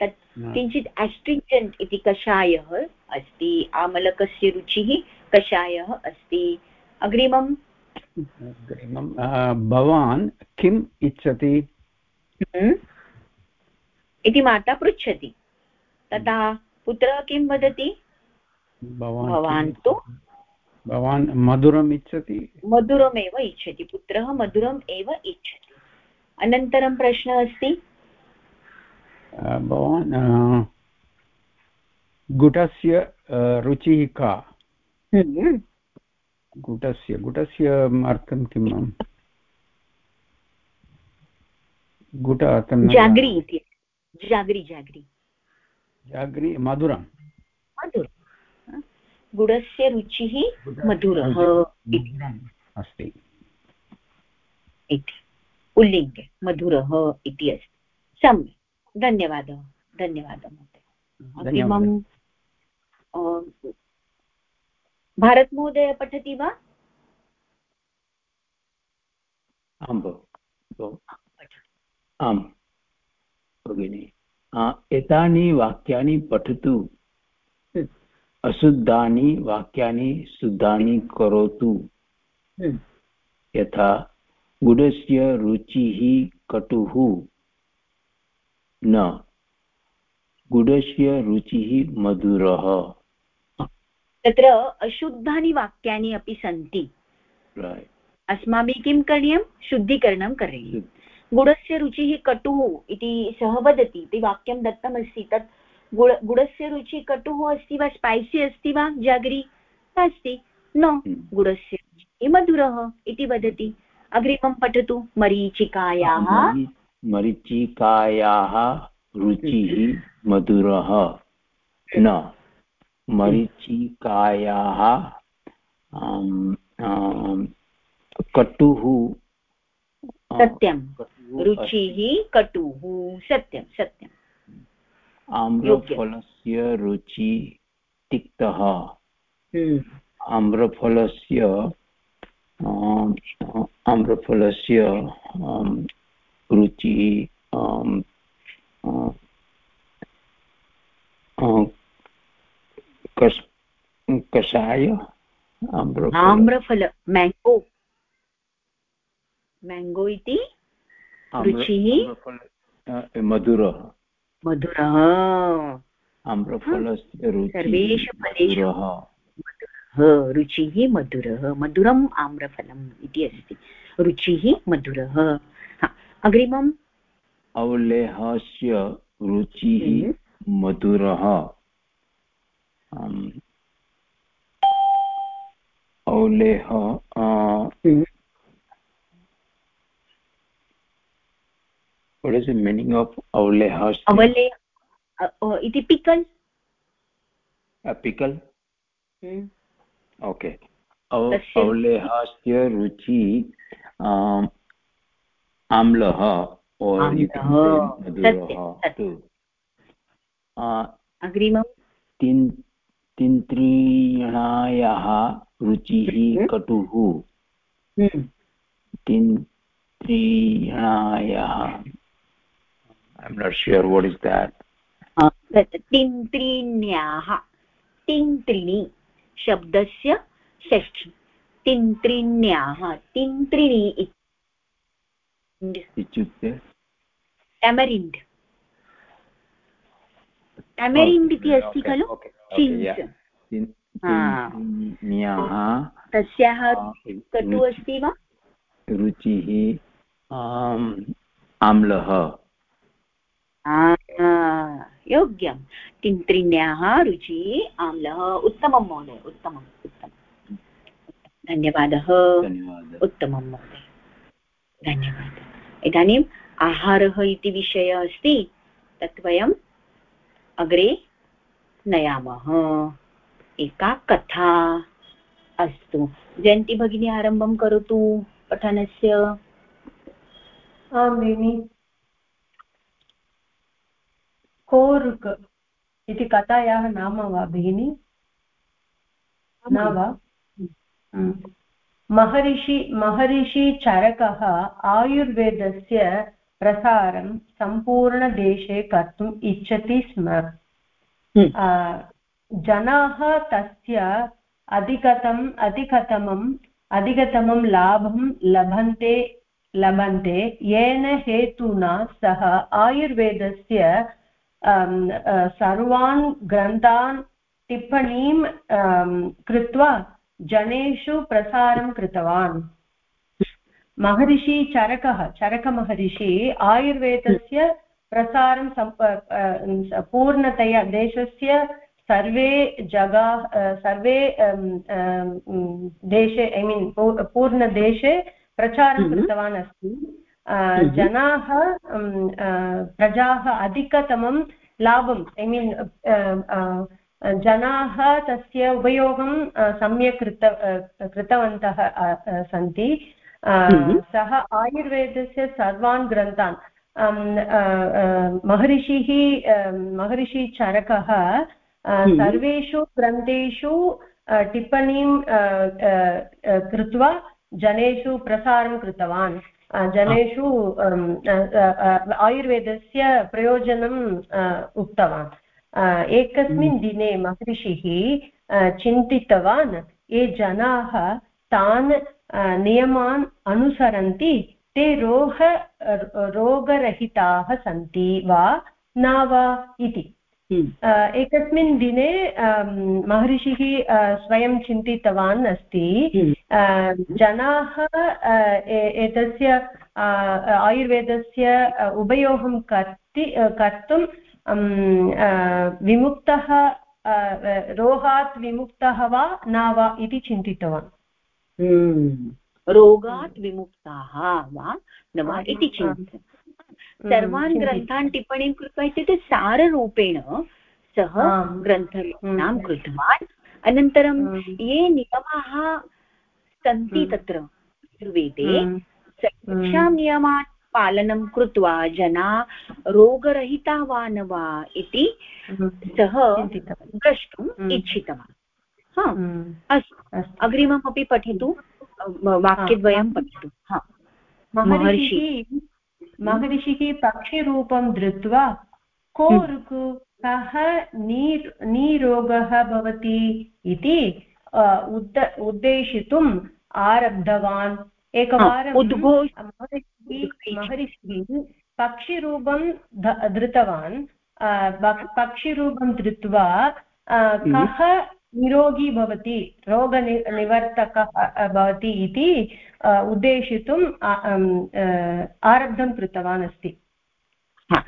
तत् किञ्चित् एस्ट्रिञ्जेण्ट् इति कषायः अस्ति। आमलकस्य रुचिः कषायः अस्ति। अग्रिमम्? अग्रिमं भवान् किम् इच्छति? हम्म। इति माता पृच्छति। तदा पुत्रः किं वदति? भवान् तु? भवान् मधुरम् इच्छति? मधुरमेव इच्छति पुत्रः मधुरम् एव इच्छति। अनन्तरं प्रश्नः अस्ति? भवान् गुटस्य रुचिः का। गुटस्य गुटस्य अर्थं किम् गुट अर्थं जाग्री इति। जाग्री जाग्री। जाग्री मधुरं मधुरं गुडस्य रुचिः मधुरः अस्ति। इति। पुल्लिङ्गे मधुरः इति अस्ति। सम्यक्। धन्यवादः। धन्यवादः महोदय। अग्रिमं भारतमहोदय पठति वा? आं भो आम् भगिनि एतानि वाक्यानि पठतु। अशुद्धानि वाक्यानि शुद्धानि करोतु। यथा गुडस्य रुचिः कटुः। न गुडस्य रुचिः मधुरः। तत्र अशुद्धानि वाक्यानि अपि सन्ति। अस्माभिः किं करणीयं? शुद्धीकरणं करणीयं गुडस्य रुचिः कटुः इति सः वदति इति वाक्यं दत्तमस्ति। तत् गुड गुडस्य रुचिः कटुः अस्ति वा स्पैसि अस्ति वा जागरी? नास्ति। न हम्म। गुडस्य रुचिः मधुरः इति वदति। अग्रिमं पठतु। मरीचिकायाः। मरीचिकायाः रुचिः मधुरः। न मरीचिकायाः कटुः सत्यं रुचिः कटुः। सत्यं सत्यम् आम्रफलस्य रुचि तिक्तः। हम्म। आम्रफलस्य आम्रफलस्य रुचिः कष कषाय आम्रफल। मेङ्गो मेङ्गो इति रुचिः मधुरः मधुरः आम्रफलस्य सर्वेषु फलेषु रुचिः मधुरः मधुरम् आम्रफलम् इति अस्ति रुचिः मधुरः अग्रिमम् अवलेहस्य रुचिः। मधुरः औलेह what is the meaning of avleha avale iti pickle a pickle hmm. okay avlehasya ruchi um, amlah or you can say madhurah अग्रिमं तिन् तिन्त्रीणायाः रुचिः हम्म। कटुः हम्म। तिन्त्रीणायाः am not sure what is that तिन्त्रीण्याः तिन्त्रिणी शब्दस्य षष्ठी तिन्त्रिण्याः तिन्त्रिणी इत्युक्ते टेमरिण्ड् टेमरिण्ड् इति अस्ति खलु? तस्याः कटु अस्ति वा? रुचिः आम्लः। योग्यं तिन्त्रिण्याः रुचिः आम्लः उत्तमं महोदय उत्तमम् उत्तमं धन्यवादः। उत्तमं महोदय। धन्यवादः। इदानीम् आहारः इति विषयः अस्ति तत् वयम् अग्रे नयामः। एका कथा अस्तु। जयन्ती भगिनी आरम्भं करोतु पठनस्य। आं भगिनि। कोरुक् इति कथायाः नाम वा भगिनि? न वा? महर्षि महर्षिचरकः आयुर्वेदस्य प्रसारं सम्पूर्णदेशे कर्तुम् इच्छति स्म। जनाः तस्य अधिकतम् अधिकतमम् अधिकतमं लाभं लभन्ते लभन्ते। येन हेतुना सः आयुर्वेदस्य सर्वान् ग्रन्थान् टिप्पणीं कृत्वा जनेषु प्रसारं कृतवान् महर्षि चरकः चरकमहर्षि आयुर्वेदस्य प्रसारं पूर्णतया देशस्य सर्वे जगा सर्वे देशे ऐ मीन् पूर्णदेशे प्रचारं हम्म। कृतवान् अस्ति। जनाः प्रजाः अधिकतमं लाभम् ऐ मीन् जनाः तस्य उपयोगं सम्यक् कृत कृतवन्तः सन्ति। सः आयुर्वेदस्य सर्वान् ग्रन्थान् महर्षिः महर्षिचरकः। सर्वेषु ग्रन्थेषु टिप्पणीं कृत्वा जनेषु प्रसारं कृतवान् जनेषु आयुर्वेदस्य प्रयोजनम् उक्तवान् एकस्मिन् हम्म। दिने महर्षिः चिन्तितवान् ये जनाः तान् नियमान् अनुसरन्ति ते रोग रोगरहिताः सन्ति वा न वा इति। एकस्मिन् दिने महर्षिः स्वयं चिन्तितवान् अस्ति। हम्म। जनाः एतस्य आयुर्वेदस्य उपयोगं कर्ति कर्तुं विमुक्तः रोगात् विमुक्तः वा न वा इति चिन्तितवान्। हम्म। रोगात् विमुक्ताः वा न वा इति चिन्तितम् हम्म, सर्वान् ग्रन्थान् टिप्पणीं कृत्वा इत्युक्ते साररूपेण सः ग्रन्थरचनां हम्म। कृतवान् अनन्तरं ये नियमाः सन्ति तत्र आयुर्वेदे सर्वेषां नियमान् पालनं कृत्वा जना रोगरहिता वा न वा इति हम्म। सः द्रष्टुम् हम्म। इच्छितवान्। हा। हम्म। अस्तु। अग्रिममपि पठतु। वाक्यद्वयं पठतु। हा। महर्षिः महर्षिः पक्षिरूपं धृत्वा को ऋकु कः नीरोगः भवति इति उद्द उद्देशितुम् आरब्धवान्? एकवारं महर्षिः पक्षिरूपं धृतवान्। पक्षिरूपं धृत्वा हम्म। कः निरोगी भवति रोगनिवर्तकः भवति इति उद्देशितुम् आरब्धं कृतवान् अस्ति।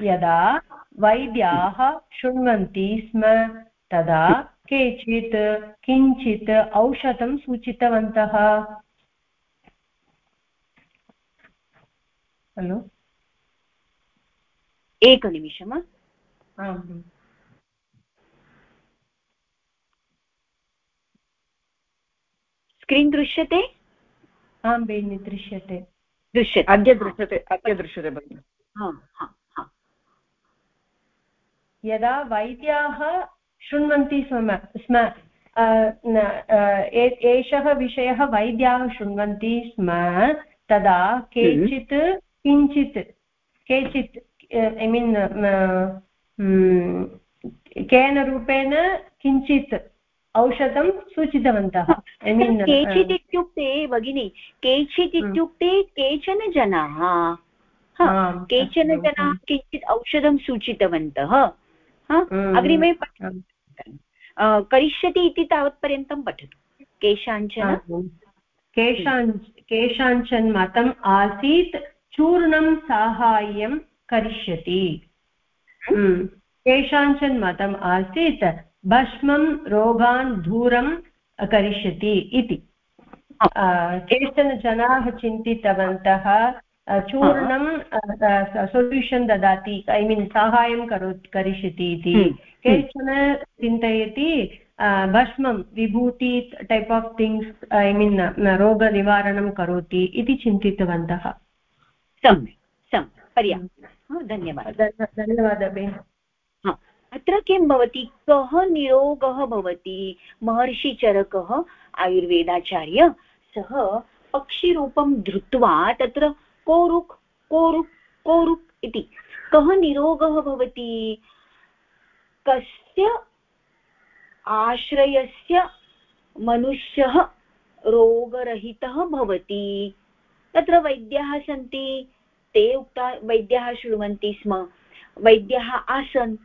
यदा वैद्याः शृण्वन्ति स्म तदा केचित् किञ्चित् औषधं सूचितवन्तः। हलो। एकनिमिषम् आम्। स्क्रीन् दृश्यते? आं बेनि दृश्यते। दृश्यते। अद्य दृश्यते अद्य दृश्यते भगिनि। यदा वैद्याः शृण्वन्ति स्म स्म एषः विषयः वैद्याः शृण्वन्ति स्म तदा केचित् किञ्चित् केचित् ऐ मीन् केन रूपेण किञ्चित् औषधं सूचितवन्तः। केचित् इत्युक्ते भगिनि केचित् इत्युक्ते केचन जनाः केचन जनाः किञ्चित् औषधं सूचितवन्तः अग्रिमे करिष्यति इति तावत्पर्यन्तं पठतु। केषाञ्चन? केषाञ्च केषाञ्चन मतम् आसीत् चूर्णं साहाय्यं करिष्यति। हम्म। केषाञ्चन मतम् आसीत् भस्मं रोगान् दूरं करिष्यति इति। केचन जनाः चिन्तितवन्तः चूर्णं सोल्यूशन् ददाति ऐ मीन् साहाय्यं करो करिष्यति इति। हम्म। केचन चिन्तयति भस्मं विभूति type of things I mean रोगनिवारणं करोति इति चिन्तितवन्तः। सम्यक् सम्यक्। पर्याप्तं। धन्यवादः। धन्यवादः बेन् अत्र किं भवति? कः निरोगः भवति? महर्षिचरकः आयुर्वेदाचार्य सः पक्षिरूपं धृत्वा तत्र कोरुक् कोरुक् कोरुक् इति। कः निरोगः भवति? कस्य आश्रयस्य मनुष्यः रोगरहितः भवति? तत्र वैद्याः सन्ति, ते उक्ता, वैद्याः शृण्वन्ति स्म। वैद्याः आसन्।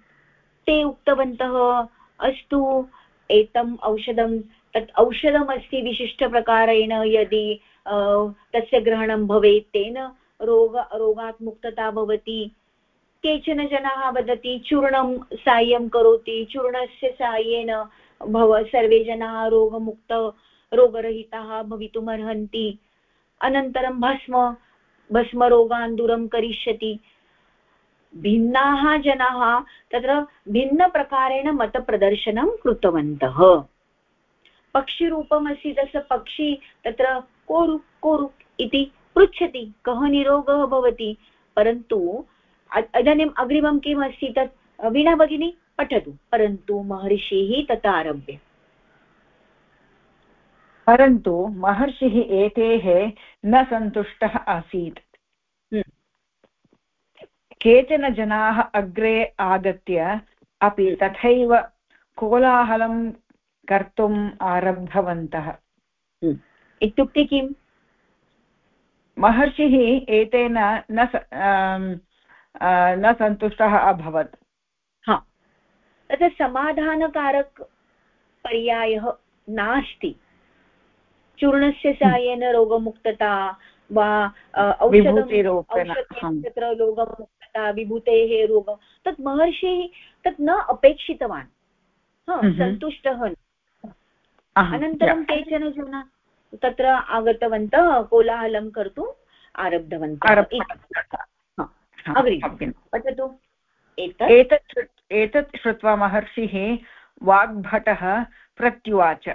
ते उक्तवन्तः, अस्तु, एतम् औषधं, तत् औषधमस्ति विशिष्टप्रकारेण यदि तस्य ग्रहणं भवेत्, तेन रोग रोगात् मुक्तता भवति। केचन जनाः वदति, चूर्णं साहाय्यं करोति, चूर्णस्य साहाय्येन भव, सर्वे जनाः रोगमुक्त, रोगरहिताः भवितुमर्हन्ति। अनन्तरं भस्म, भस्मरोगान् दूरं करिष्यति। भिन्नाः जनाः तत्र भिन्नप्रकारेण मतप्रदर्शनं कृतवन्तः। पक्षिरूपमस्ति तस्य पक्षी तत्र कोरुक् कोरुक् इति पृच्छति कः निरोगः भवति परन्तु इदानीम् अग्रिमं किम् अस्ति तत् वीणा भगिनी पठतु परन्तु महर्षिः तथा आरभ्य। परन्तु महर्षिः एतेः न सन्तुष्टः आसीत्। हम्म। केचन जनाः अग्रे आगत्य अपि तथैव कोलाहलं कर्तुम् आरब्धवन्तः। हम्म। इत्युक्ते किम्? महर्षिः एतेन न न सन्तुष्टः अभवत्। हा। तत्र समाधानकारक पर्यायः नास्ति। चूर्णस्य साहाय्येन रोगमुक्तता वा औषधं तत्र रोगमुक्तता विभूतेः रोग तत् महर्षिः तत् न अपेक्षितवान्. सन्तुष्टः अनन्तरं केचन जनाः तत्र आगतवन्तः कोलाहलं कर्तुम् आरब्धवन्तः. पठतु. एतत्? एतत् श्रुत्वा महर्षिः वाग्भटः प्रत्युवाच.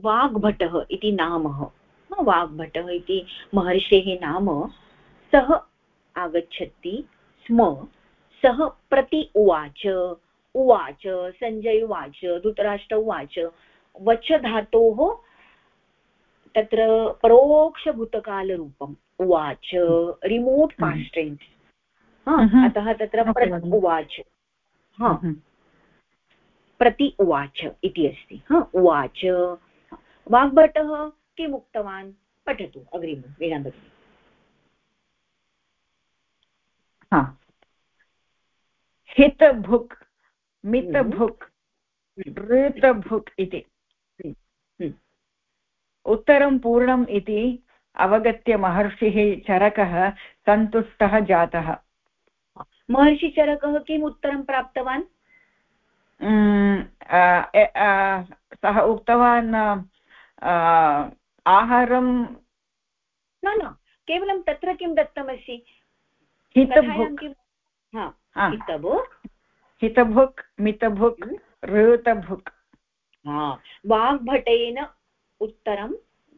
वाग्भटः इति नाम. वाग्भटः इति महर्षेः नाम. सः आगच्छति स्म। सः प्रति उवाच। उवाच सञ्जय उवाच धृतराष्ट्र उवाच। वच धातोः तत्र परोक्षभूतकालरूपम्। उवाच रिमोट् पास्टेन्स् हम्म। अतः तत्र उवाच। हम्म। प्रति उवाच इति अस्ति। उवाच। वाग्भटः किम् उक्तवान् पठतु अग्रिमं वीणा भगिनी हितभुक् मितभुक् ऋतभुक् इति। हम्म। उत्तरं पूर्णम् इति अवगत्य महर्षिः चरकः सन्तुष्टः जातः। महर्षिचरकः किम् उत्तरं प्राप्तवान्? सः उक्तवान् आहारं न न केवलं तत्र किं दत्तमस्ति? हितभुक् हितभुक्। मितभुक् ऋतभुक् वाग्भटेन उत्तरं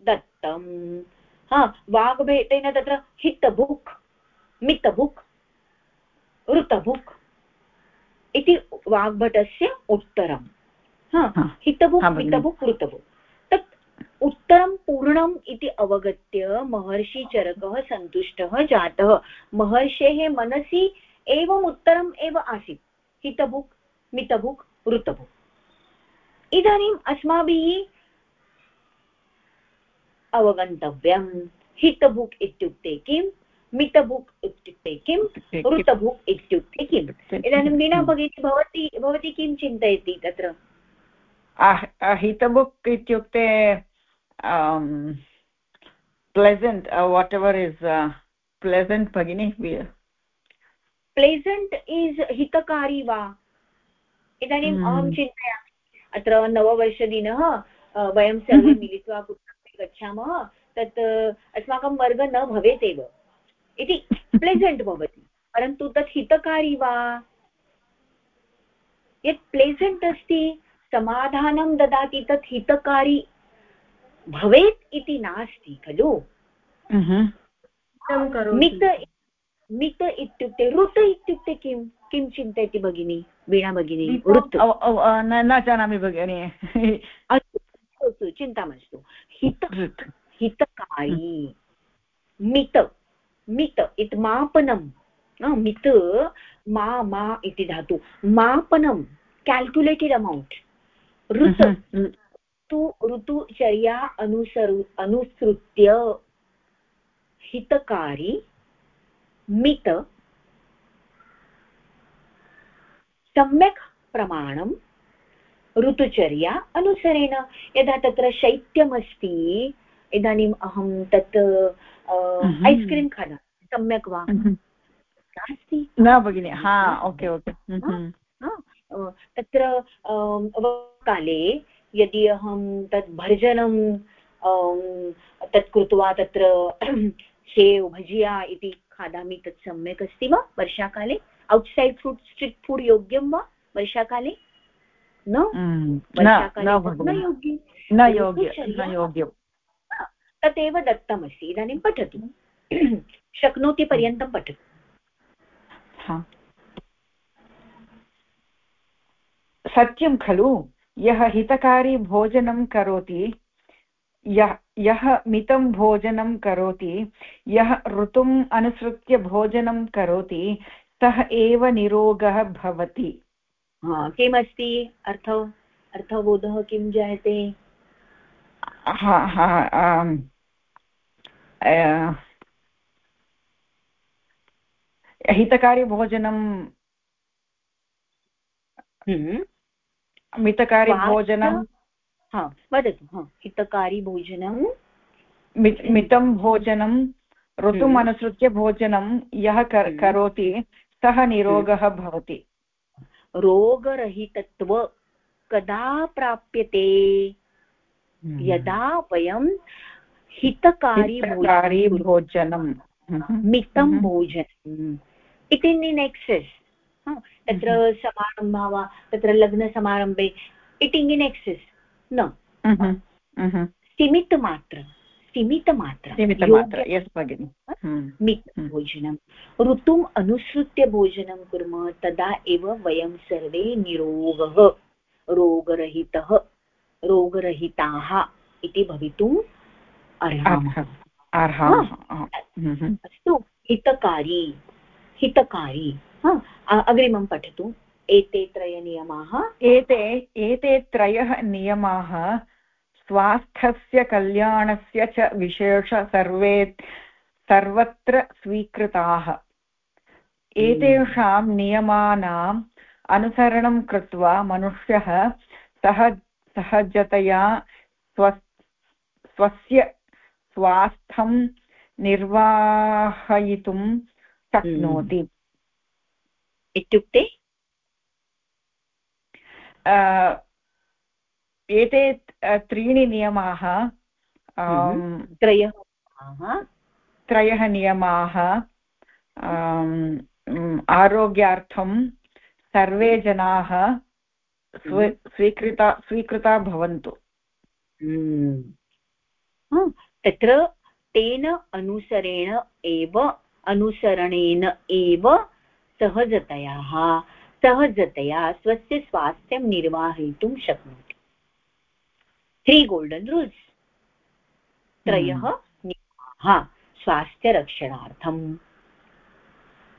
दत्तं हा वाग्भटेन तत्र हितभुक् मितभुक् ऋतभुक् इति वाग्भटस्य उत्तरं हितभुक् मितभुक् ऋतभुक्। उत्तरं पूर्णम् इति अवगत्य महर्षिचरकः सन्तुष्टः जातः। महर्षेः मनसि एवम् उत्तरम् एव आसीत्। हितभुक् मितभुक् ऋतभुक् इदानीम् अस्माभिः अवगन्तव्यं हितभुक् इत्युक्ते किम्? मितभुक् इत्युक्ते किम्? ऋतभुक् इत्युक्ते किम्? इदानीं वीणा भगिनी भवती भवती किं चिन्तयति तत्र? हितबुक् इत्युक्ते um, pleasant uh, whatever is uh, pleasant bhagini pleasant is हितकारी वा इदानीम् अहं चिन्तयामि अत्र नववर्षदिनः वयं सर्वे मिलित्वा कुत्रापि गच्छामः तत् अस्माकं वर्ग न भवेत् एव। इति प्लेसेण्ट् भवति। परन्तु तत् हितकारी वा? यत् प्लेसेण्ट् अस्ति समाधानं ददाति तत् हितकारी भवेत् इति नास्ति खलु? मित मित इत्युक्ते ऋत इत्युक्ते किं? किं चिन्तयति भगिनी वीणा भगिनी? ऋत्? न जानामि भगिनि। अस्तु चिन्ता मास्तु हित हितकारी मित मित इति मापनं। मित मा मा इति धातु। मापनं केल्क्युलेटेड् अमौण्ट् ऋत। ऋतु ऋतुचर्या अनुसरु अनुसृत्य हितकारी मित सम्यक् प्रमाणं ऋतुचर्या अनुसरेण। यदा तत्र शैत्यमस्ति इदानीम् अहं तत् ऐस्क्रीम् खादामि। सम्यक् वा? नास्ति। न भगिनि हा ओके ओके। तत्र काले यदि अहं तत् भर्जनं तत् कृत्वा तत्र शेव् भजिया इति खादामि तत् सम्यक् अस्ति वा वर्षाकाले? औट्सैड् फुड् स्ट्रीट् फुड् योग्यं वा वर्षाकाले? न? न योग्यं? तदेव दत्तमस्ति इदानीं पठतु। शक्नोति पर्यन्तं पठतु। सत्यं खलु? यः हितकारी भोजनं करोति यः यः मितं भोजनं करोति यः ऋतुम् अनुसृत्य भोजनं करोति सः एव निरोगः भवति। किमस्ति? अर्थ अर्थबोधः किं जायते? हा हा हितकारिभोजनं हम्म। मितकारिभोजनं वदतु हितकारिभोजनं मितं भोजनं। ऋतुम् हम्म। अनुसृत्य भोजनं यः हम्म। करोति सः निरोगः भवति। रोगरहितत्व कदा प्राप्यते? यदा वयं हितकारी भोजनं मितं भोजनम्। इट् इन् इन् एक्सेस् तत्र हम्म। समारम्भः वा तत्र लग्नसमारम्भे इट् इन् एक्सेस् न. सीमितमात्र सीमितमात्र मितभोजनं. ऋतुम् अनुसृत्य भोजनं कुर्मः तदा एव वयं सर्वे निरोगः रोगरहितः रोगरहिताः इति भवितुम् अर्हामः. अस्तु हितकारी। हितकारी। अग्रिमं पठतु। एते त्रयनियमाः एते एते त्रयः नियमाः। स्वास्थ्यस्य कल्याणस्य च विशेष सर्वे सर्वत्र स्वीकृताः। एतेषां नियमानाम् अनुसरणं कृत्वा मनुष्यः सह सहजतया स्व स्वस्य स्वास्थ्यं निर्वाहयितुं शक्नोति हम्म। इत्युक्ते एते त्रीणि नियमाः। त्रयः त्रयः नियमाः आरोग्यार्थं सर्वे जनाः हम्म। स्वीकृता स्वीकृता भवन्तु तत्र तेन अनुसरेण एव अनुसरणेन एव सहजतयाः सहजतया स्वस्य स्वास्थ्यं निर्वाहयितुं शक्नोति। त्री गोल्डन् रूल्स् त्रयः हम्म। नियमाः स्वास्थ्यरक्षणार्थम्।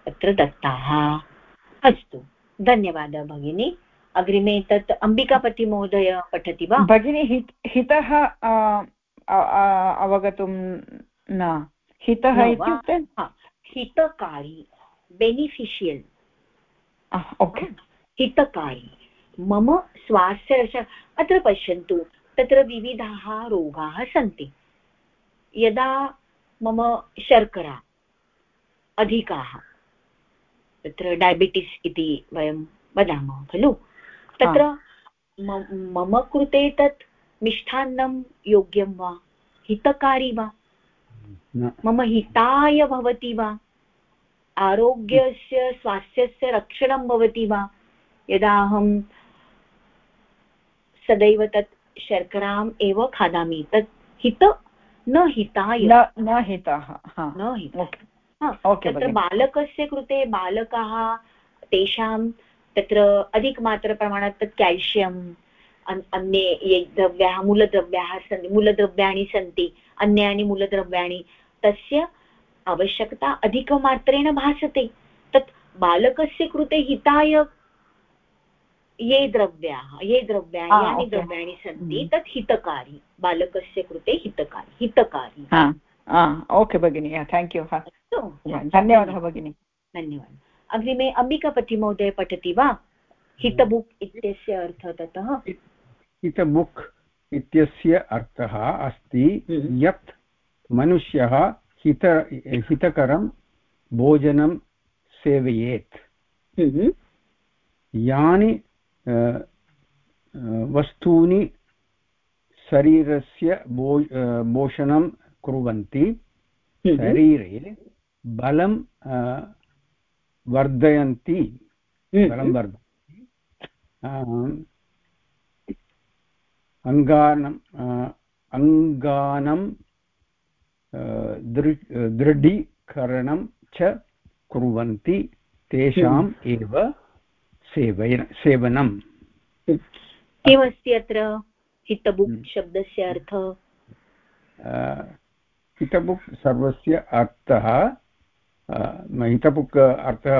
तत्र दत्ताः। अस्तु धन्यवादः भगिनी। अग्रिमे तत् अम्बिकापतिमहोदय पठति वा? भगिनी हित हितः अवगतुं न। हितः इत्युक्ते हितकारी बेनिफिशियल् ओके हितकारी मम स्वास्थ्यरक्षा अत्र पश्यन्तु तत्र विविधाः रोगाः सन्ति यदा मम शर्करा अधिकाः तत्र डयाबिटिस् इति वयं वदामः खलु तत्र मम कृते तत् मिष्टान्नं योग्यं वा हितकारी वा मम हिताय भवति वा आरोग्यस्य स्वास्थ्यस्य रक्षणं भवति वा? यदा अहं सदैव तत् शर्कराम् एव खादामि तत् हित न हिताय। न हितः न हितः तत्र बालकस्य कृते बालकाः तेषां तत्र अधिकमात्रप्रमाणात् तत् केल्शियम् अन्ये ये द्रव्याः मूलद्रव्याः सन्ति मूलद्रव्याणि सन्ति अन्यानि मूलद्रव्याणि तस्य आवश्यकता अधिकमात्रेण भासते। तत् बालकस्य कृते हिताय ये द्रव्याः ये द्रव्याणि यानि द्रव्याणि सन्ति हम्म। तत् हितकारी बालकस्य कृते हितकारी हितकारी। ओके भगिनि थेङ्क् यू धन्यवादः भगिनि। धन्यवादः। अग्रिमे अम्बिकापतिमहोदय पठति वा? हितबुक् इत्यस्य अर्थः ततः। हितबुक् इत्यस्य अर्थः अस्ति हम्म। यत् मनुष्यः हित हितकरं भोजनं सेवयेत्। हम्म। यानि वस्तूनि शरीरस्य भो पोषणं कुर्वन्ति। हम्म। शरीरे बलं वर्धयन्ति। बलं वर्धयन्ति। अङ्गानम् अङ्गानं दृ दृढीकरणं च कुर्वन्ति तेषाम् एव सेवय सेवनम्। किमस्ति अत्र? हितबुक् शब्दस्य अर्थः? हितबुक् सर्वस्य अर्थः हितबुक् अर्थः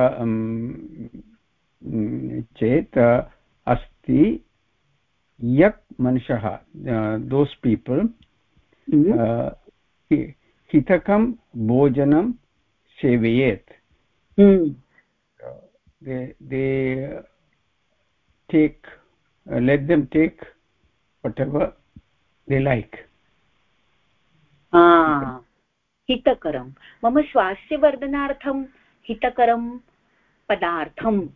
चेत् अस्ति यत् मनुष्यः दोस् पीपल् हितकं भोजनं सेवयेत्। they take uh, let them take whatever they like हितकरं। मम स्वास्थ्यवर्धनार्थं हितकरं पदार्थं।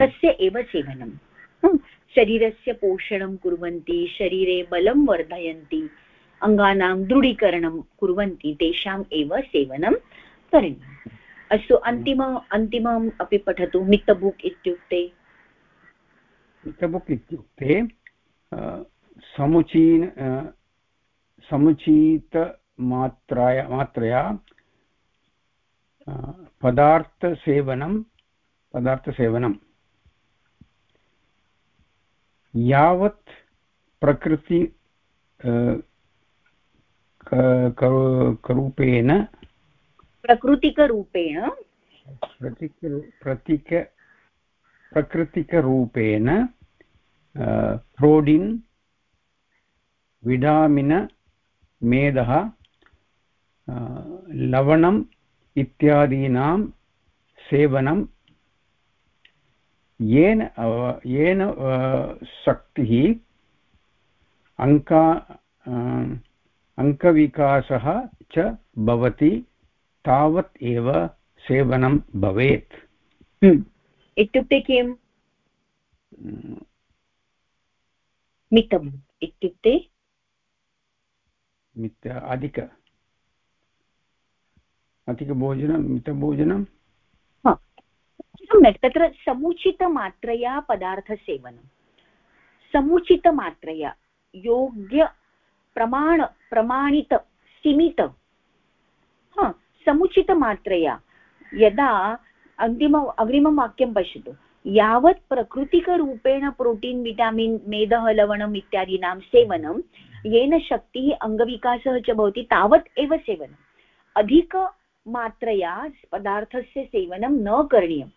तस्य एव सेवनं शरीरस्य पोषणं कुर्वन्ति शरीरे बलं वर्धयन्ति। अङ्गानां दृढीकरणं कुर्वन्ति, तेषाम् एव सेवनं करणीयम्। अस्तु, अन्तिम, अन्तिमम् अपि पठतु मितबुक् इत्युक्ते? मितबुक् इत्युक्ते समुचीन समुचितमात्राया, मात्रया पदार्थसेवनं पदार्थसेवनं। यावत् प्रकृति करूपेण? प्रकृतिकरूपेण। प्रतीक प्रकृतिकरूपेण प्रोडिन् विडामिन मेदः लवणम् इत्यादीनां सेवनं येन येन शक्तिः अङ्का अङ्कविकासः च भवति तावत् एव सेवनं भवेत्। हम्म। इत्युक्ते किम्? मितम्। इत्युक्ते? मित अधिक। अधिकभोजनं मितभोजनं? सम्यक्। तत्र समुचितमात्रया पदार्थसेवनं। समुचितमात्रया। योग्य प्रमाण प्रमाणित सीमित हा समुचितमात्रया यदा अन्तिम अग्रिमं वाक्यं पश्यतु यावत् प्रकृतिकरूपेण प्रोटीन् विटामिन् मेदः लवणम् इत्यादीनां सेवनं येन शक्तिः अङ्गविकासः च भवति तावत् एव सेवनम् अधिकमात्रया पदार्थस्य सेवनं न करणीयम्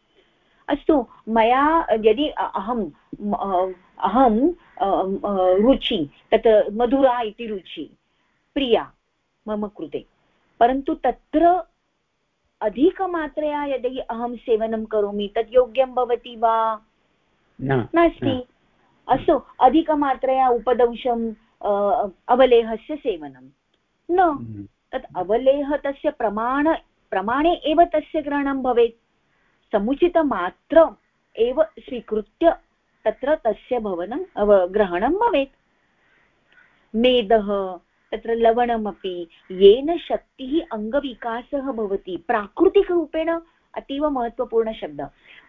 अस्तु मया यदि अहम् अहं रुचि तत् मधुरा इति रुचि प्रिया मम कृते परन्तु तत्र अधिकमात्रया यदि अहं सेवनं करोमि तत् योग्यं भवति वा? नास्ति। अस्तु अधिकमात्रया उपदंशम् अवलेहस्य सेवनं। न। हम्म। तत् अवलेह तस्य प्रमाण प्रमाणे एव तस्य ग्रहणं भवेत्। समुचितमात्र एव स्वीकृत्य तत्र तस्य भवनं ग्रहणं भवेत्। मेदः, तत्र लवणमपि, येन शक्तिः अङ्गविकासः भवति। प्राकृतिकरूपेण अतीव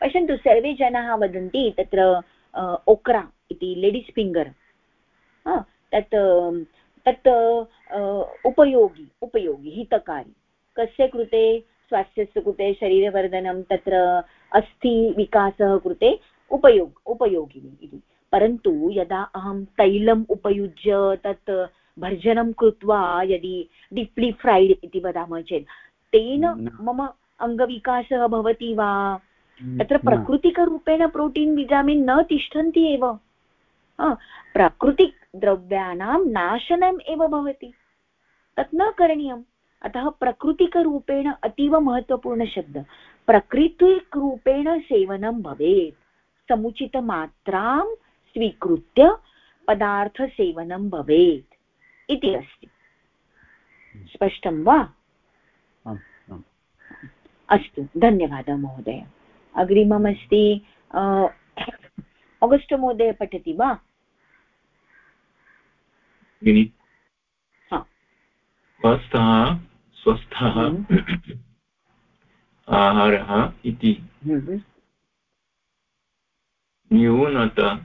पश्यन्तु, सर्वे जनाः वदन्ति तत्र ओक्रा इति, लेडीस् फिङ्गर् तत् तत् उपयोगि उपयोगि, हितकारी। कस्य कृते? स्वास्थ्यस्य कृते शरीरवर्धनं तत्र अस्थिविकासः कृते उपयोग उपयोगिनी इति। परन्तु यदा अहं तैलम् उपयुज्य तत् भर्जनं कृत्वा यदि डीप्लि फ्रैड् इति वदामः चेत् तेन मम अङ्गविकासः भवति वा? तत्र प्राकृतिकरूपेण प्रोटीन् विटामिन् न तिष्ठन्ति एव। प्राकृतिकद्रव्याणां नाशनम् एव भवति। तत् न करणीयम्। अतः प्राकृतिकरूपेण अतीव महत्त्वपूर्णशब्दः प्राकृतिकरूपेण सेवनं भवेत्. समुचितमात्रां स्वीकृत्य पदार्थसेवनं भवेत्. इति अस्ति. स्पष्टं वा? अस्तु धन्यवादः महोदय. अग्रिममस्ति आगस्ट् महोदय पठति वा? स्वस्थः स्वस्थः हम्म। आहारः इति। हम्म। न्यूनत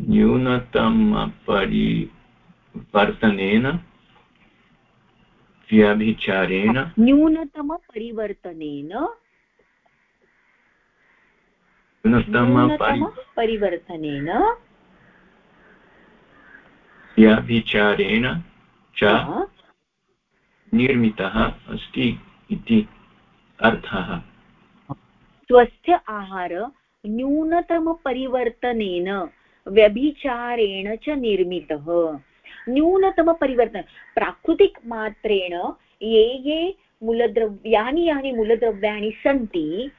न्यूनतमपरिवर्तनेन व्यभिचारेण। न्यूनतमपरिवर्तनेन। न्यूनतमपरिवर्तनेन। व्यभिचारेण च निर्मितः अस्ति इति अर्थः। स्वस्थ आहार न्यूनतमपरिवर्तनेन व्यभिचारेण च निर्मितः। न्यूनतमपरिवर्तन प्राकृतिकमात्रेण ये ये मूलद्रव्य, यानि यानि मूलद्रव्याणि सन्ति,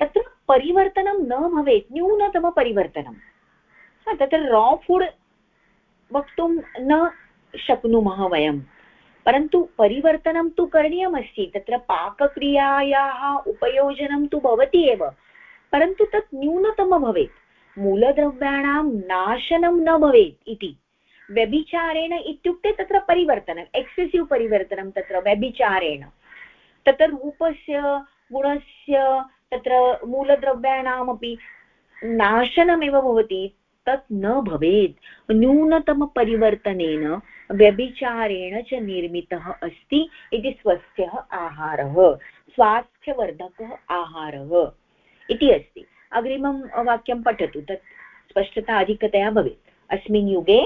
तत्र परिवर्तनं न भवेत्, न्यूनतमपरिवर्तनं। तत्र रा फुड् वक्तुं न शक्नुमः वयं परन्तु परिवर्तनं तु करणीयमस्ति, तत्र पाकक्रियायाः उपयोजनं तु भवति एव, परन्तु तत् न्यूनतम भवेत्, मूलद्रव्याणां नाशनं न भवेत् इति। व्यभिचारेण इत्युक्ते तत्र परिवर्तनम् एक्सेसिव् परिवर्तनं तत्र व्यभिचारेण। तत्र रूपस्य, गुणस्य, तत्र मूलद्रव्याणामपि नाशनमेव भवति। तत् न भवेत् न्यूनतमपरिवर्तनेन व्यभिचारेण च निर्मितः अस्ति इति स्वस्यः आहारः स्वास्थ्यवर्धकः आहारः इति अस्ति अग्रिमं वाक्यं पठतु तत् स्पष्टता अधिकतया भवेत् अस्मिन् युगे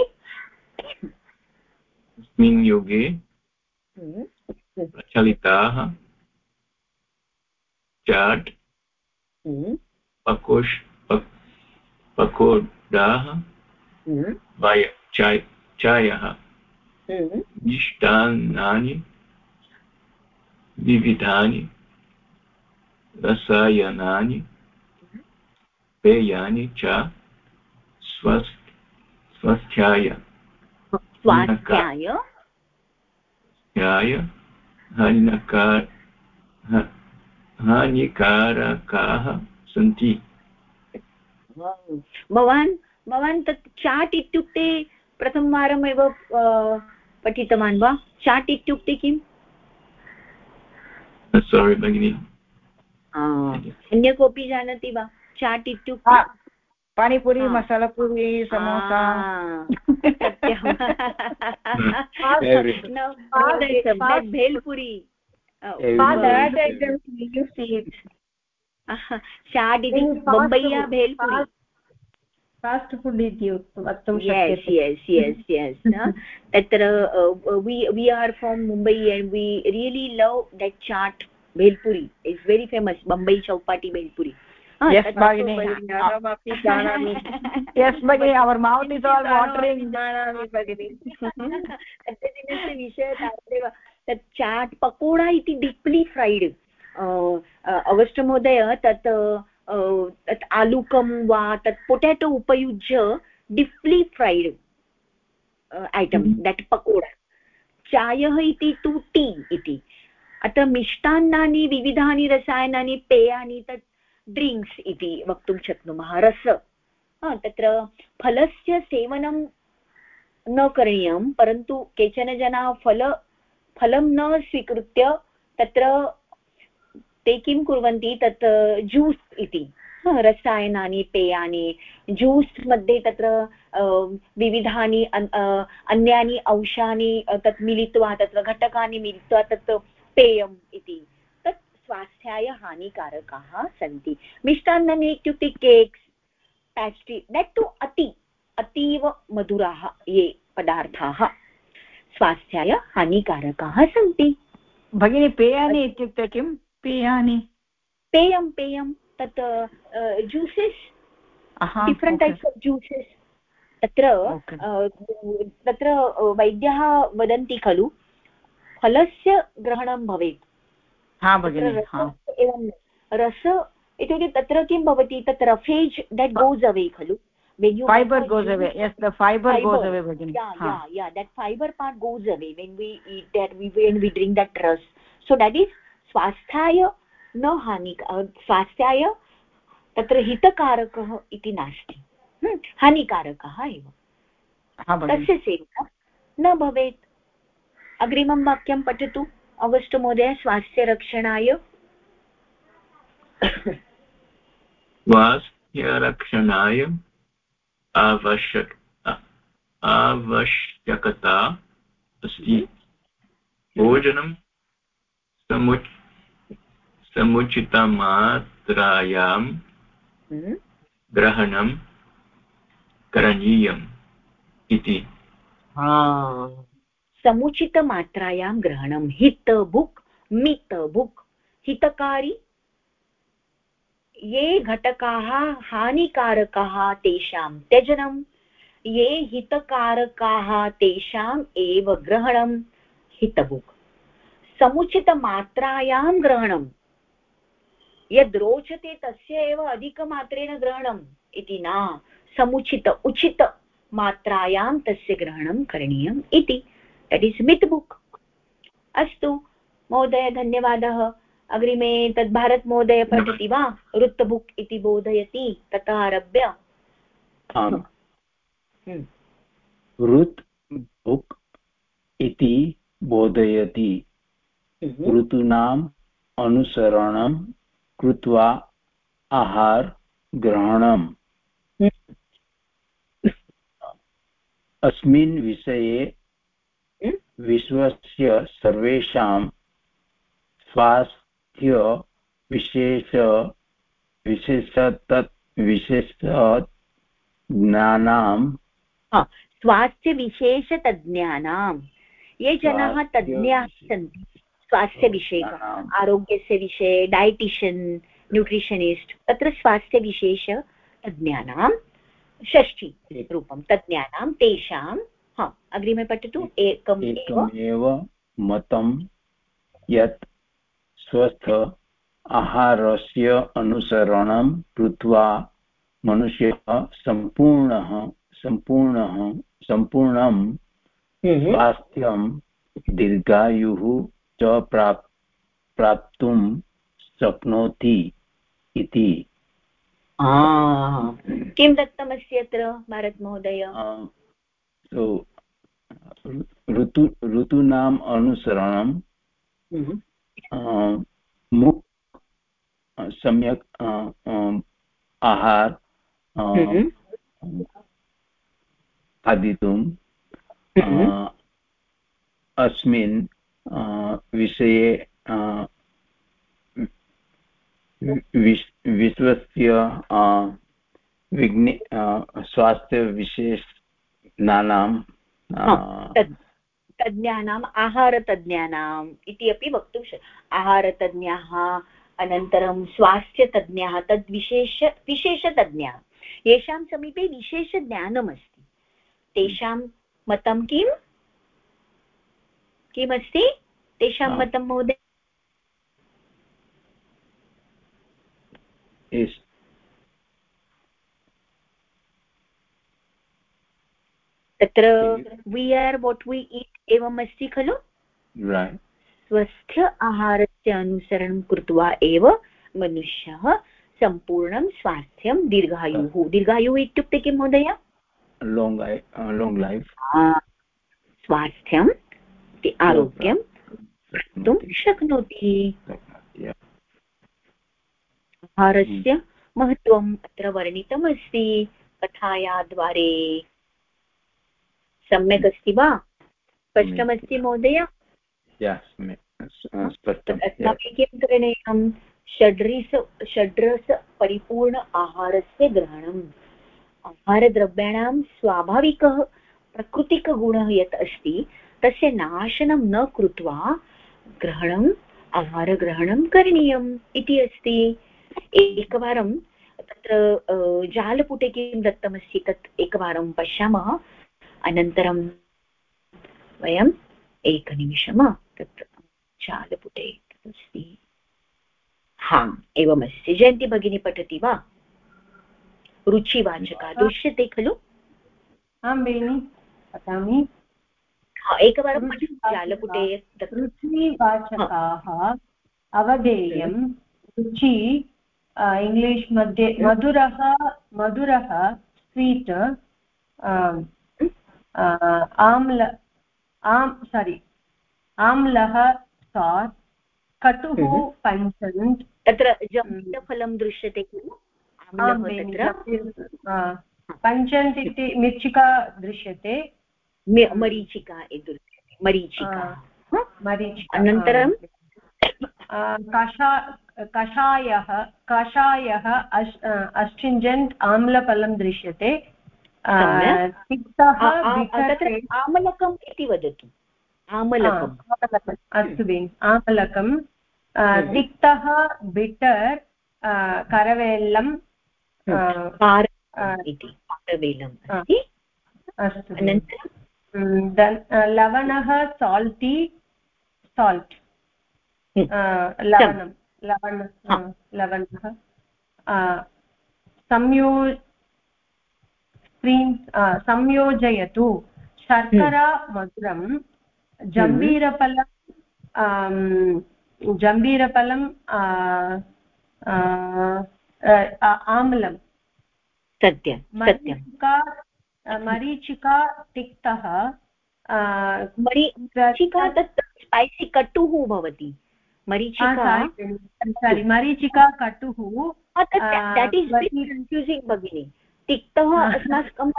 अस्मिन् युगे हम्म। प्रचलिताः चाट् हम्म। पकोष् पकोडाः हम्म। वाय चाय चायः मिष्टान्नानि विविधानि रसायनानि पेयानि च स्वस्थ स्वस्थ्याय स्वास्थ्याय? हानिकारकाः सन्ति। भवान् भवान् तत् चाट् इत्युक्ते प्रथमवारमेव पठितवान् वा चाट् इत्युक्ते किम् अन्य कोऽपि जानाति वा चाट् इत्युक्ते पानिपुरि मसालापुरि समोसा भेल्पुरि शाड् इति बोम्बय्या भेल्पुरि। फास्ट् फुड् इति वक्तुं यस् यस् यस् यस् तत्र we are from Mumbai and we really love that chaat bhelpuri. Is very famous Bombay Chowpatty bhelpuri. तत् चाट् पकोडा इति डीप्लि फ्रैड् अगस्ट् महोदय तत् तत् आलुकं वा तत् पोटेटो उपयुज्य deeply fried item that pakoda. चायः इति तु टी इति. अत्र मिष्टान्नानि विविधानि रसायनानि पेयानि तत् ड्रिङ्क्स् इति वक्तुं शक्नुमः रस. तत्र फलस्य सेवनं न करणीयं परन्तु केचन जनाः फल फलं न स्वीकृत्य तत्र ते किं कुर्वन्ति? तत् जूस् इति। रसायनानि, पेयानि, जूस् मध्ये तत्र विविधानि अन्यानि अंशानि तत् मिलित्वा, तत्र घटकानि मिलित्वा, तत् पेयम् इति। तत् स्वास्थ्याय हानिकारकाः सन्ति। मिष्टान्ननि इत्युक्ते केक्स्, पेस्ट्रि, देट् टु अति, अतीव मधुराः ये पदार्थाः। स्वास्थ्याय हानिकारकाः सन्ति। भगिनी, पेयानि इत्युक्ते किम्? पेयानि। पेयं पेयं। तत् juices different types of juices तत्र तत्र वैद्याः वदन्ति खलु फलस्य ग्रहणं भवेत्। एवं रस इत्युक्ते तत्र किं भवति तत् रफेज् देट् गोस् अवे खलु। Fibre part goes away when we so that is स्वास्थ्याय न हानि स्वास्थ्याय तत्र हितकारकः इति नास्ति। हानिकारकः एव। तस्य सेवनं न भवेत्। अग्रिमं वाक्यं पठतु। अगस्ट् महोदय स्वास्थ्यरक्षणाय। स्वास्थ्यरक्षणाय आवश्यक आवश्यकता अस्ति। भोजनं समुच समुचितमात्रायां हम्म। ग्रहणं करणीयम् इति। समुचितमात्रायां ग्रहणं। हित बुक् मित बुक्। हितकारी। ये घटकाः हानिकारकाः तेषां त्यजनं ये हितकारकाः तेषाम् एव ग्रहणं हितबुक् समुचितमात्रायां ग्रहणं यद् रोचते तस्य एव अधिकमात्रेण ग्रहणम् इति न समुचित उचित मात्रायां तस्य ग्रहणं करणीयम् इति। दट् इस् मित् बुक् अस्तु महोदय धन्यवादः। अग्रिमे तद् भारत महोदय पठति वा? वृत्तबुक् इति बोधयति ततः आरभ्य। बुक् इति बोधयति। हम्म। ऋतूनाम् अनुसरणं कृत्वा आहार ग्रहणम्। अस्मिन् विषये विश्वस्य सर्वेषां स्वास्थ्य विशेष विशेष तत् विशेष ज्ञानां स्वास्थ्यविशेषतज्ञानां ये जनाः तज्ञाः सन्ति। स्वास्थ्यविषयक आरोग्यस्य विषये डयटिशियन् न्यूट्रिशनिस्ट् तत्र स्वास्थ्यविशेषतज्ञानां षष्ठी रूपं तज्ज्ञानां तेषां हा अग्रिमे पठतु एकम् एकमेव मतं यत् स्वस्थ आहारस्य अनुसरणं कृत्वा मनुष्यः सम्पूर्णः सम्पूर्णः सम्पूर्णं हम्म। स्वास्थ्यं दीर्घायुः च प्राप् प्राप्तुं शक्नोति इति किं दत्तमस्ति अत्र भारतमहोदय ऋतु ऋतूनाम् अनुसरणं हम्म। मुक् सम्यक् आहार हम्म। खादितुं हम्म। अस्मिन् विषये विश्वस्य विज्ञ स्वास्थ्यविशेषज्ञानां तज्ञानाम् आहारतज्ञानाम् इति अपि वक्तुं शक् आहारतज्ञाः, अनन्तरं स्वास्थ्यतज्ञाः, तद्विशेष, विशेषतज्ञाः। येषां समीपे विशेषज्ञानमस्ति। तेषां मतं किम्? किमस्ति? तेषां मतं महोदय। तत्र we are what we eat एवम् अस्ति खलु? स्वस्थ आहारस्य अनुसरणं कृत्वा एव मनुष्यः सम्पूर्णं स्वास्थ्यं दीर्घायुः। दीर्घायुः इत्युक्ते किं महोदय? लोङ्ग् लैफ् स्वास्थ्यम् आरोग्यं कर्तुं शक्नोति। आहारस्य महत्त्वम् अत्र वर्णितमस्ति कथाया द्वारे सम्यक् अस्ति वा? स्पष्टमस्ति महोदय? अस्माभिः किं करणीयं? षड्रिस षड्रस परिपूर्ण आहारस्य ग्रहणम्। आहारद्रव्याणां स्वाभाविकः प्राकृतिकगुणः यत् अस्ति तस्य नाशनं न कृत्वा ग्रहणम् आहारग्रहणं करणीयम् इति अस्ति। एकवारं तत्र जालपुटे किं दत्तमस्ति तत् एकवारं पश्यामः। अनन्तरं वयम् एकनिमिषम् तत् जालपुटे अस्ति। हा एवमस्ति। जयन्ती भगिनी पठति वा? रुचिवाचका। दृश्यते खलु? आं भगिनि पठामि। एकवारं जालपुटे रुचिवाचकाः अवधेयं रुचि इङ्ग्लिश् मध्ये मधुरः मधुरः स्वीट् आम्ल आम् सारि आम्लः सास् कटुः पञ्चन्त् तत्र जम्बीरफलं दृश्यते खलु पञ्चन्त् इति मिर्चिका दृश्यते। मरीचिका मरीचिका। मरीचिका अनन्तरं कषा कषायः कषायः अश् अश्चिञ्जन्त् आम्लफलं दृश्यते। आमलकम् इति वदतु। आमलकम्। अस्तु भगिनि आमलकं तिक्तः बिटर् करवेल्लं अस्तु। लवणः साल्टि साल्ट् लवणं लवण लवणः संयो संयोजयतु शर्करा मधुरं जम्बीरफलं जम्बीरफलं आम्लं सत्यं मरीचिका मरीचिका तिक्तः मरीचिका तत् स्पैसि कटुः भवति। मरीचिका सारि मरीचिका कटुः कन्फ्यूसिङ्ग् भगिनि। तिक्तः अस्माकं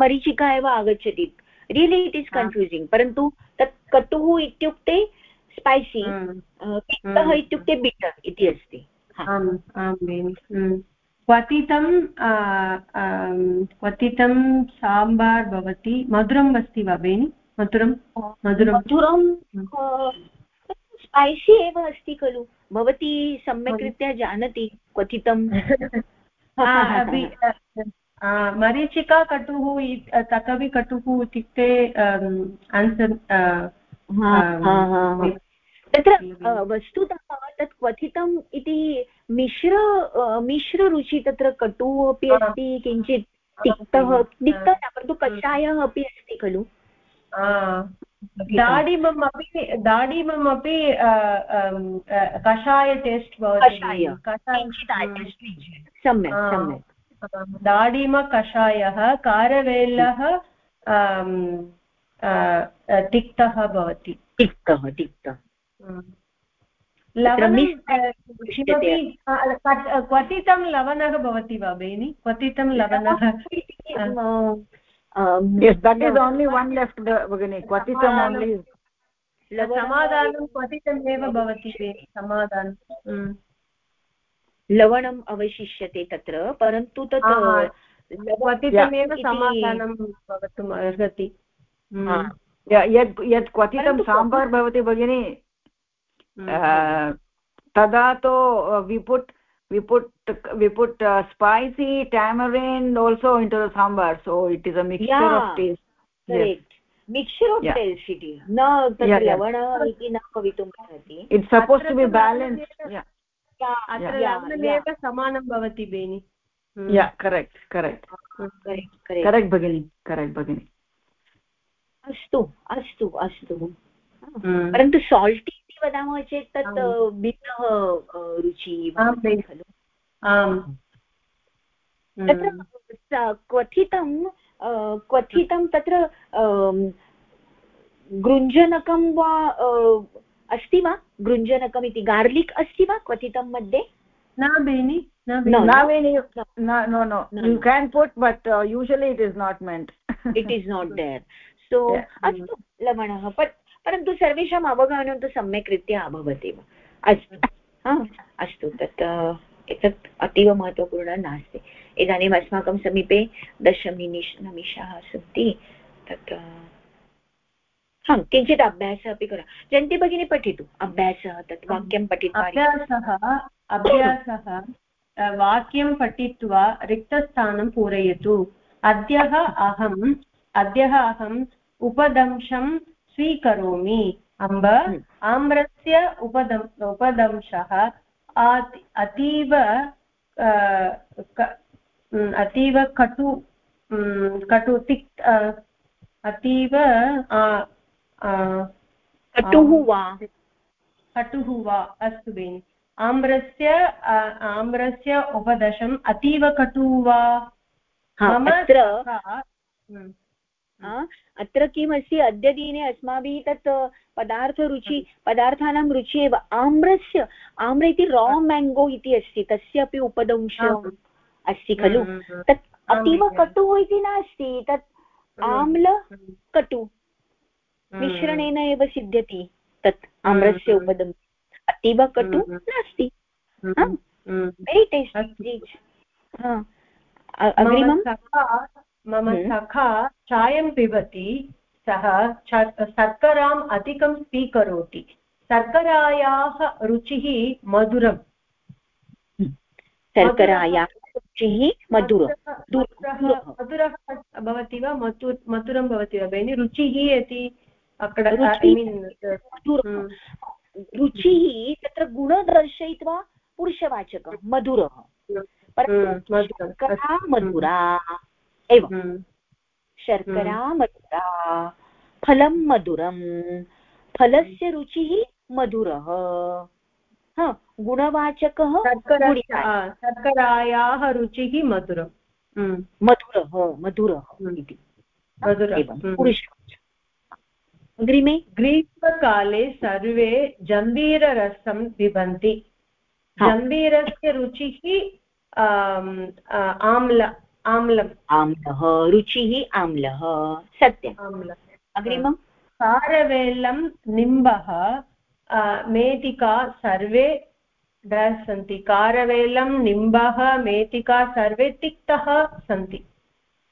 मरीचिका एव आगच्छति। रियलि इट् इस् कन्फ्यूसिङ्ग् परन्तु तत् कटुः इत्युक्ते स्पैसि तिक्तः इत्युक्ते बिटर् इति अस्ति। आम् क्वथितं क्वथितं साम्बार् भवति मधुरम् अस्ति वा बेनि? मधुरं? मधुरं। मधुरं स्पैसि एव अस्ति खलु। भवती सम्यक् रीत्या जानाति क्वथितं। मरीचिका कटुः तथापि कटुः इत्युक्ते आन्सर् तत्र वस्तुतः तत् क्वथितम् इति मिश्र मिश्ररुचि तत्र कटुः अपि अस्ति किञ्चित् तिक्तः तिक्तः न परन्तु कषायः अपि अस्ति खलु। दाडिमम् अपि दाडिमम् अपि कषाय टेस्ट् भवति। सम्यक् सम्यक्। दाडिमकषायः कारवेल्लः तिक्तः भवति। तिक्तः तिक्तः। क्वथितं लवणः भवति वा बेनि क्वथितं लवणः? समाधानं क्वथितमेव भवति समाधानं। लवणम् अवशिष्यते तत्र परन्तु तत् क्वथितमेव समाधानं भवितुम् अर्हति। यत् यत् क्वथितं साम्बार् भवति भगिनि तदा तु we put we put we put uh, spicy tamarind also into the sambar so it is a mixture yeah, of taste correct yes. mixture of yeah. taste it is na tat lavana iti na kavitum bhavati it's supposed to be balanced yeah अत्र लवणमेव समानं भवति बेनि yeah correct correct correct भगिनि correct भगिनि अस्तु अस्तु अस्तु परन्तु साल्ट् इति वदामः चेत् तत् भिन्नः रुचिः खलु आम्. तत्र क्वथितं क्वथितं तत्र गृञ्जनकं वा अस्ति वा? गृञ्जनकम् इति गार्लिक् अस्ति वा क्वथितं मध्ये? न बेनि no no you can put but uh, usually it is not meant. It is not there. So अस्तु लवणः परन्तु सर्वेषाम् अवगमनं तु सम्यक् रीत्या अभवत् एव। अस्तु। हा, अस्तु। तत् एतत् अतीव महत्त्वपूर्णं नास्ति। इदानीम् अस्माकं समीपे दशनिमिष निमिषाः सन्ति। तत् हा, किञ्चित् अभ्यासः अपि करोमि जयन्ती भगिनी पठितु। अभ्यासः, तत् वाक्यं पठित्वा अभ्यासः अभ्यासः वाक्यं पठित्वा रिक्तस्थानं पूरयतु। अद्यः अहम् अद्यः अहम् उपदंशं स्वीकरोमि। अम्ब आम्रस्य उपदं उपदंशः अतीव अतीव कटु कटु तिक् अतीव कटुः वा? कटुः वा अस्तु बेनि। आम्रस्य आम्रस्य उपदशम् अतीव कटुः वा? मम अत्र अत्र किमस्ति अद्यदिने अस्माभिः तत् पदार्थरुचि पदार्थानां रुचि एव। आम्रस्य आम्र इति रा मेङ्गो इति अस्ति। तस्य अपि उपदंश अस्ति खलु। तत् अतीव कटुः इति नास्ति। तत् आम्ल कटु। मिश्रणेन एव सिद्ध्यति तत् आम्रस्य उपदंश अतीव कटु नास्ति। वेरि टेस्टि अग्रिमं मम हम्म। सखा चायं पिबति सः शर्कराम् अधिकं स्वीकरोति। शर्करायाः रुचिः मधुरम्। शर्करायाः रुचिः मधुरः। मधुरः भवति वा? मधु मधुरं भवति वा भगिनि? रुचिः इति अकड uh, हम्म। रुचिः तत्र गुण दर्शयित्वा पुरुषवाचकं। मधुरः। हम्म। मधुरा। एवं। हम्म। शर्करा हम्म। मधुरा फलं मधुरं फलस्य रुचिः मधुरः। गुणवाचकः शर्करायाः रुचिः मधुरं हम्म। मधुरः मधुरः इति। अग्रिमे। ग्रीष्मकाले सर्वे जम्बीररसं पिबन्ति। जम्बीरस्य रुचिः आम्ल आम्लम्। आम्लः रुचिः आम्लः सत्यम्। आम्लः। अग्रिमं कारवेल्लं निम्बः मेथिका सर्वे सन्ति कारवेल्लं निम्बः मेथिका सर्वे तिक्तः सन्ति।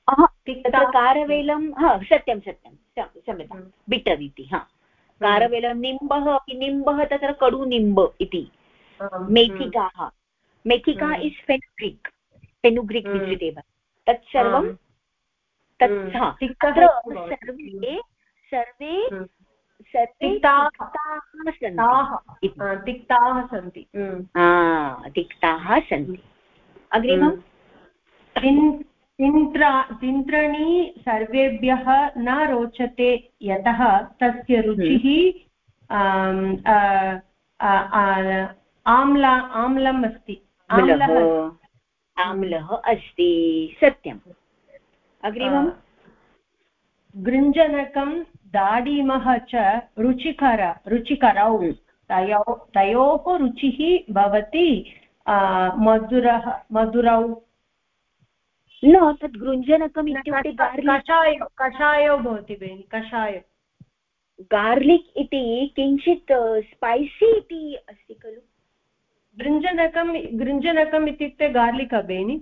कारवेलं हा सत्यं सत्यं। क्षम्यतां हम्म। बिटर् इति हा। हम्म। कारवेलं निम्बः अपि निम्बः तत्र कडुनिम्ब इति। मेथिकाः मेथिका इस् फेनुग्रिक्। फेनुग्रिक् वेजिटेबल् तत् सर्वं तत् तत्र सर्वे सर्वे तिक्ताः सन्ति। तिक्ताः। सन्ति। अग्रिमं तिन्त्रणी सर्वेभ्यः न रोचते यतः तस्य रुचिः आम्ला आम्लम् अस्ति। आम्लः आम्लः अस्ति। सत्यम्। अग्रिमं गृञ्जनकं दाडिमः च रुचिकर रुचिकरौ। तयो तयोः रुचिः भवति मधुरः मधुरौ। न तद् गृञ्जनकम् इत्युक्ते कषाय कषायो भवति भगिनि कषाय। गार्लिक् इति किञ्चित् स्पैसी इति अस्ति खलु? गृञ्जनकं गृञ्जनकम् इत्युक्ते गार्लिक् बेनि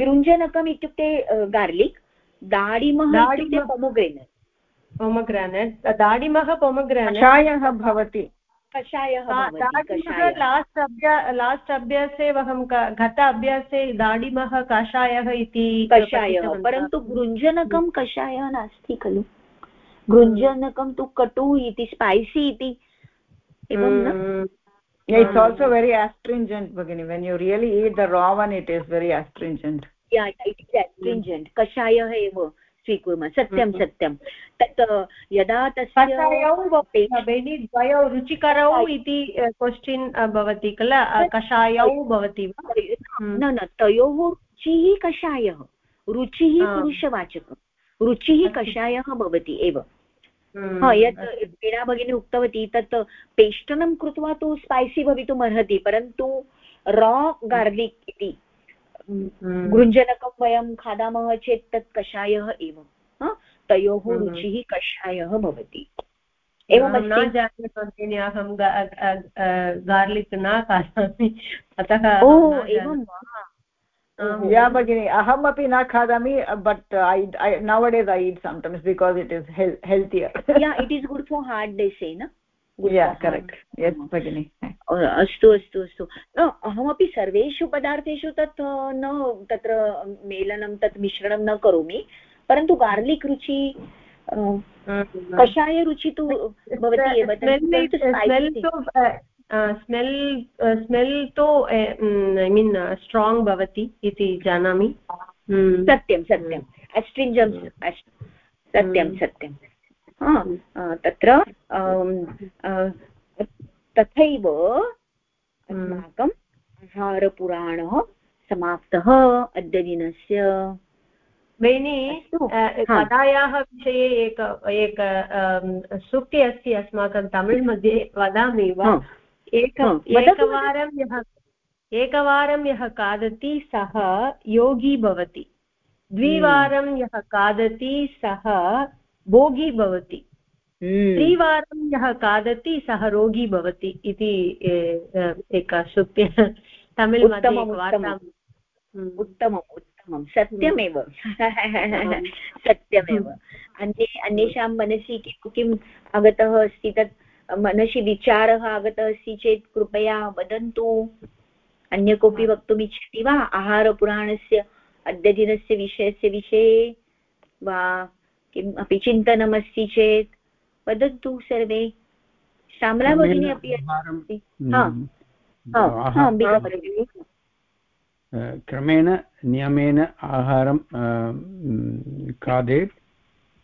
गृञ्जनकम् इत्युक्ते गार्लिक् दाडिमः इत्युक्ते पोमोग्रेनेट्। पोमग्रानेट् दाडिमः पोमग्रानेट्। भवति। कषायः लास्ट् अभ्या लास्ट् अभ्यासे अहं गत अभ्यासे दाडिमः कषायः इति कषायः परन्तु गृञ्जनकं कषायः नास्ति खलु। गृञ्जनकं तु कटु इति स्पैसी इति। एवं न? Yeah, it's also very astringent bagini when you really eat the raw one it is very astringent yeah it is astringent kashayah eva स्वीकुर्मः सत्यं सत्यं तत् यदा तस्य द्वयौ रुचिकरौ इति क्वश्चिन् भवति किल कषायौ भवति न न तयोः रुचिः कषायः रुचिः पुरुषवाचकं रुचिः कषायः भवति एव हा यत् वीणा भगिनी उक्तवती तत् पेष्टनं कृत्वा तु स्पैसि भवितुम् अर्हति परन्तु रा गार्लिक् इति गृञ्जनकं वयं खादामः चेत् तत् कषायः एव तयोः रुचिः कषायः भवति। एवं न जाने अहं गार्लिक् न खादामि अतः ओ एवं वा? या भगिनि अहमपि न खादामि but I nowadays I eat sometimes because it is healthier yeah it is good for hard days न अस्तु अस्तु अस्तु। अहमपि सर्वेषु पदार्थेषु तत् न तत्र मेलनं तत् मिश्रणं न करोमि। परन्तु गार्लिक् रुचि कषायरुचि तु भवति एव स्मेल् स्मेल् तु ऐ मीन् स्ट्राङ्ग् भवति इति जानामि। सत्यं सत्यम् अस्ट्रिञ्जं सत्यं सत्यं। तत्र तथैव अस्माकम् आहारपुराणः समाप्तः। अद्यदिनस्य बेनि कथायाः विषये एक एक सूक्ति अस्ति अस्माकं तमिळ् मध्ये वदामि वा? एकवारं यः एकवारं यः खादति सः योगी भवति। द्विवारं हम्म। यः खादति सः भोगी भवति। हम्म। त्रिवारं यः खादति सः रोगी भवति इति एका सूक्ति तमिळ् उत्तमम् उत्तमं सत्यमेव। सत्यमेव। अन्ये अन्येषां मनसि किं किम् आगतः अस्ति तत् मनसि विचारः आगतः अस्ति चेत् कृपया वदन्तु। अन्य कोऽपि वक्तुम् इच्छति वा? आहारपुराणस्य अद्यदिनस्य विषयस्य विषये वा किम् अपि चिन्तनमस्ति चेत् वदन्तु सर्वे। श्यामला भगिनी अपि अस्ति। क्रमेण नियमेन आहारं खादेत्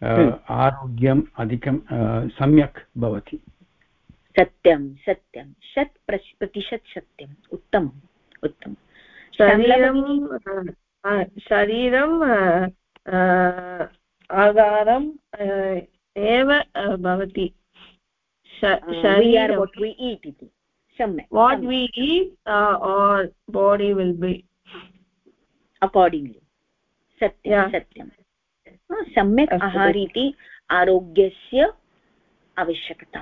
हम्म। आरोग्यम् अधिकं सम्यक् भवति। सत्यं सत्यं। शत् प्रतिशत् सत्यम् उत्तमम् उत्तमं शरीरं शरीरम् आहारम् एव भवति। सम्यक् what we eat our body will be accordingly सत्यं सत्यं। सम्यक् आहार इति आरोग्यस्य आवश्यकता।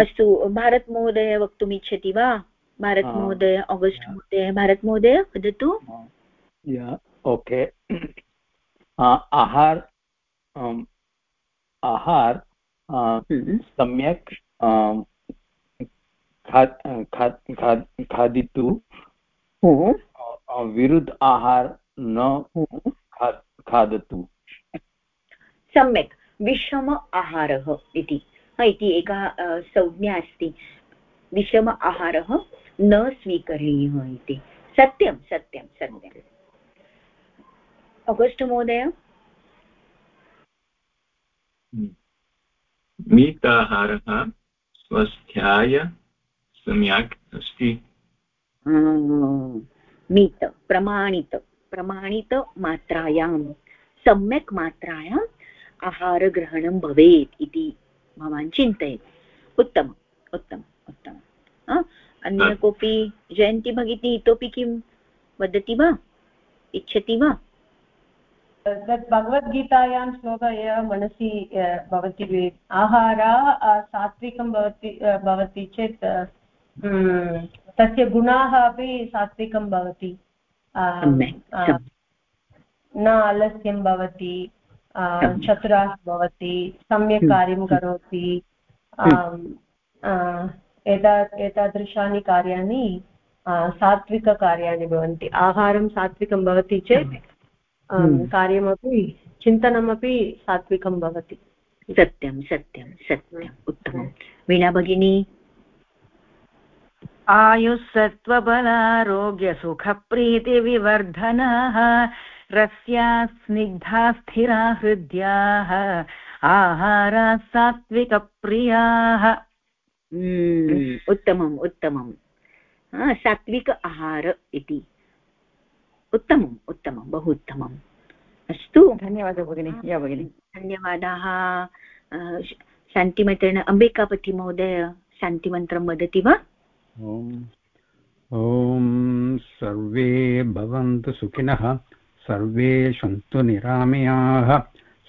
अस्तु. भारत् महोदय वक्तुम् इच्छति वा? भारत् महोदय आगस्ट् महोदय भारत् महोदय वदतु. ओके. आहार आहार हम्म। सम्यक् खादितु. विरुद्ध आहार न खादतु. सम्यक्. विषम आहारः इति। इति एका संज्ञा अस्ति। विषम आहारः न स्वीकरणीयः इति। सत्यं सत्यं सत्यम् अगस्ट् महोदय? मिताहारः स्वस्थ्याय सम्यक् अस्ति। मित प्रमाणित प्रमाणितमात्रायां सम्यक् मात्रायाम् आहारग्रहणं भवेत् इति भवान् चिन्तयति। उत्तमम् उत्तमम् उत्तमम्। अन्य कोऽपि जयन्ती भगिनी इतोपि किं वदति वा? इच्छति वा? तत् भगवद्गीतायां श्लोक एव मनसि भवति आहारा सात्विकं भवति भवति चेत् तस्य गुणाः अपि सात्विकं भवति। न आलस्यं भवति। चतुराः भवति सम्यक् हम्म। कार्यं करोति हम्म। एता एतादृशानि कार्याणि सात्विककार्याणि भवन्ति। आहारं सात्विकं भवति चेत् हम्म। कार्यमपि चिन्तनमपि सात्विकं भवति। सत्यं सत्यं सत्यम् उत्तमं वीणा भगिनी? आयुःसत्त्वबलारोग्यसुखप्रीतिविवर्धनाः रस्या स्निग्धा स्थिरा हृद्याः आहाराः सात्विकप्रियाः उत्तमम् उत्तमं सात्विक आहार इति उत्तमम् उत्तमं बहु उत्तमम् अस्तु धन्यवादः भगिनि या भगिनि धन्यवादाः शान्तिमन्त्रेण अम्बिकापतिमहोदय शान्तिमन्त्रं वदति वा ॐ सर्वे भवन्तु सुखिनः सर्वे सन्तु निरामयाः,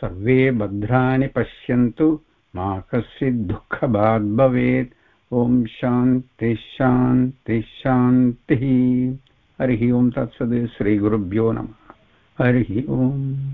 सर्वे भद्राणि पश्यन्तु, मा कश्चित् दुःखभाग् भवेत्। ॐ शान्तिः शान्तिः शान्तिः। हरिः ओं तत्सद् श्रीगुरुभ्यो नमः। हरिः ओम्।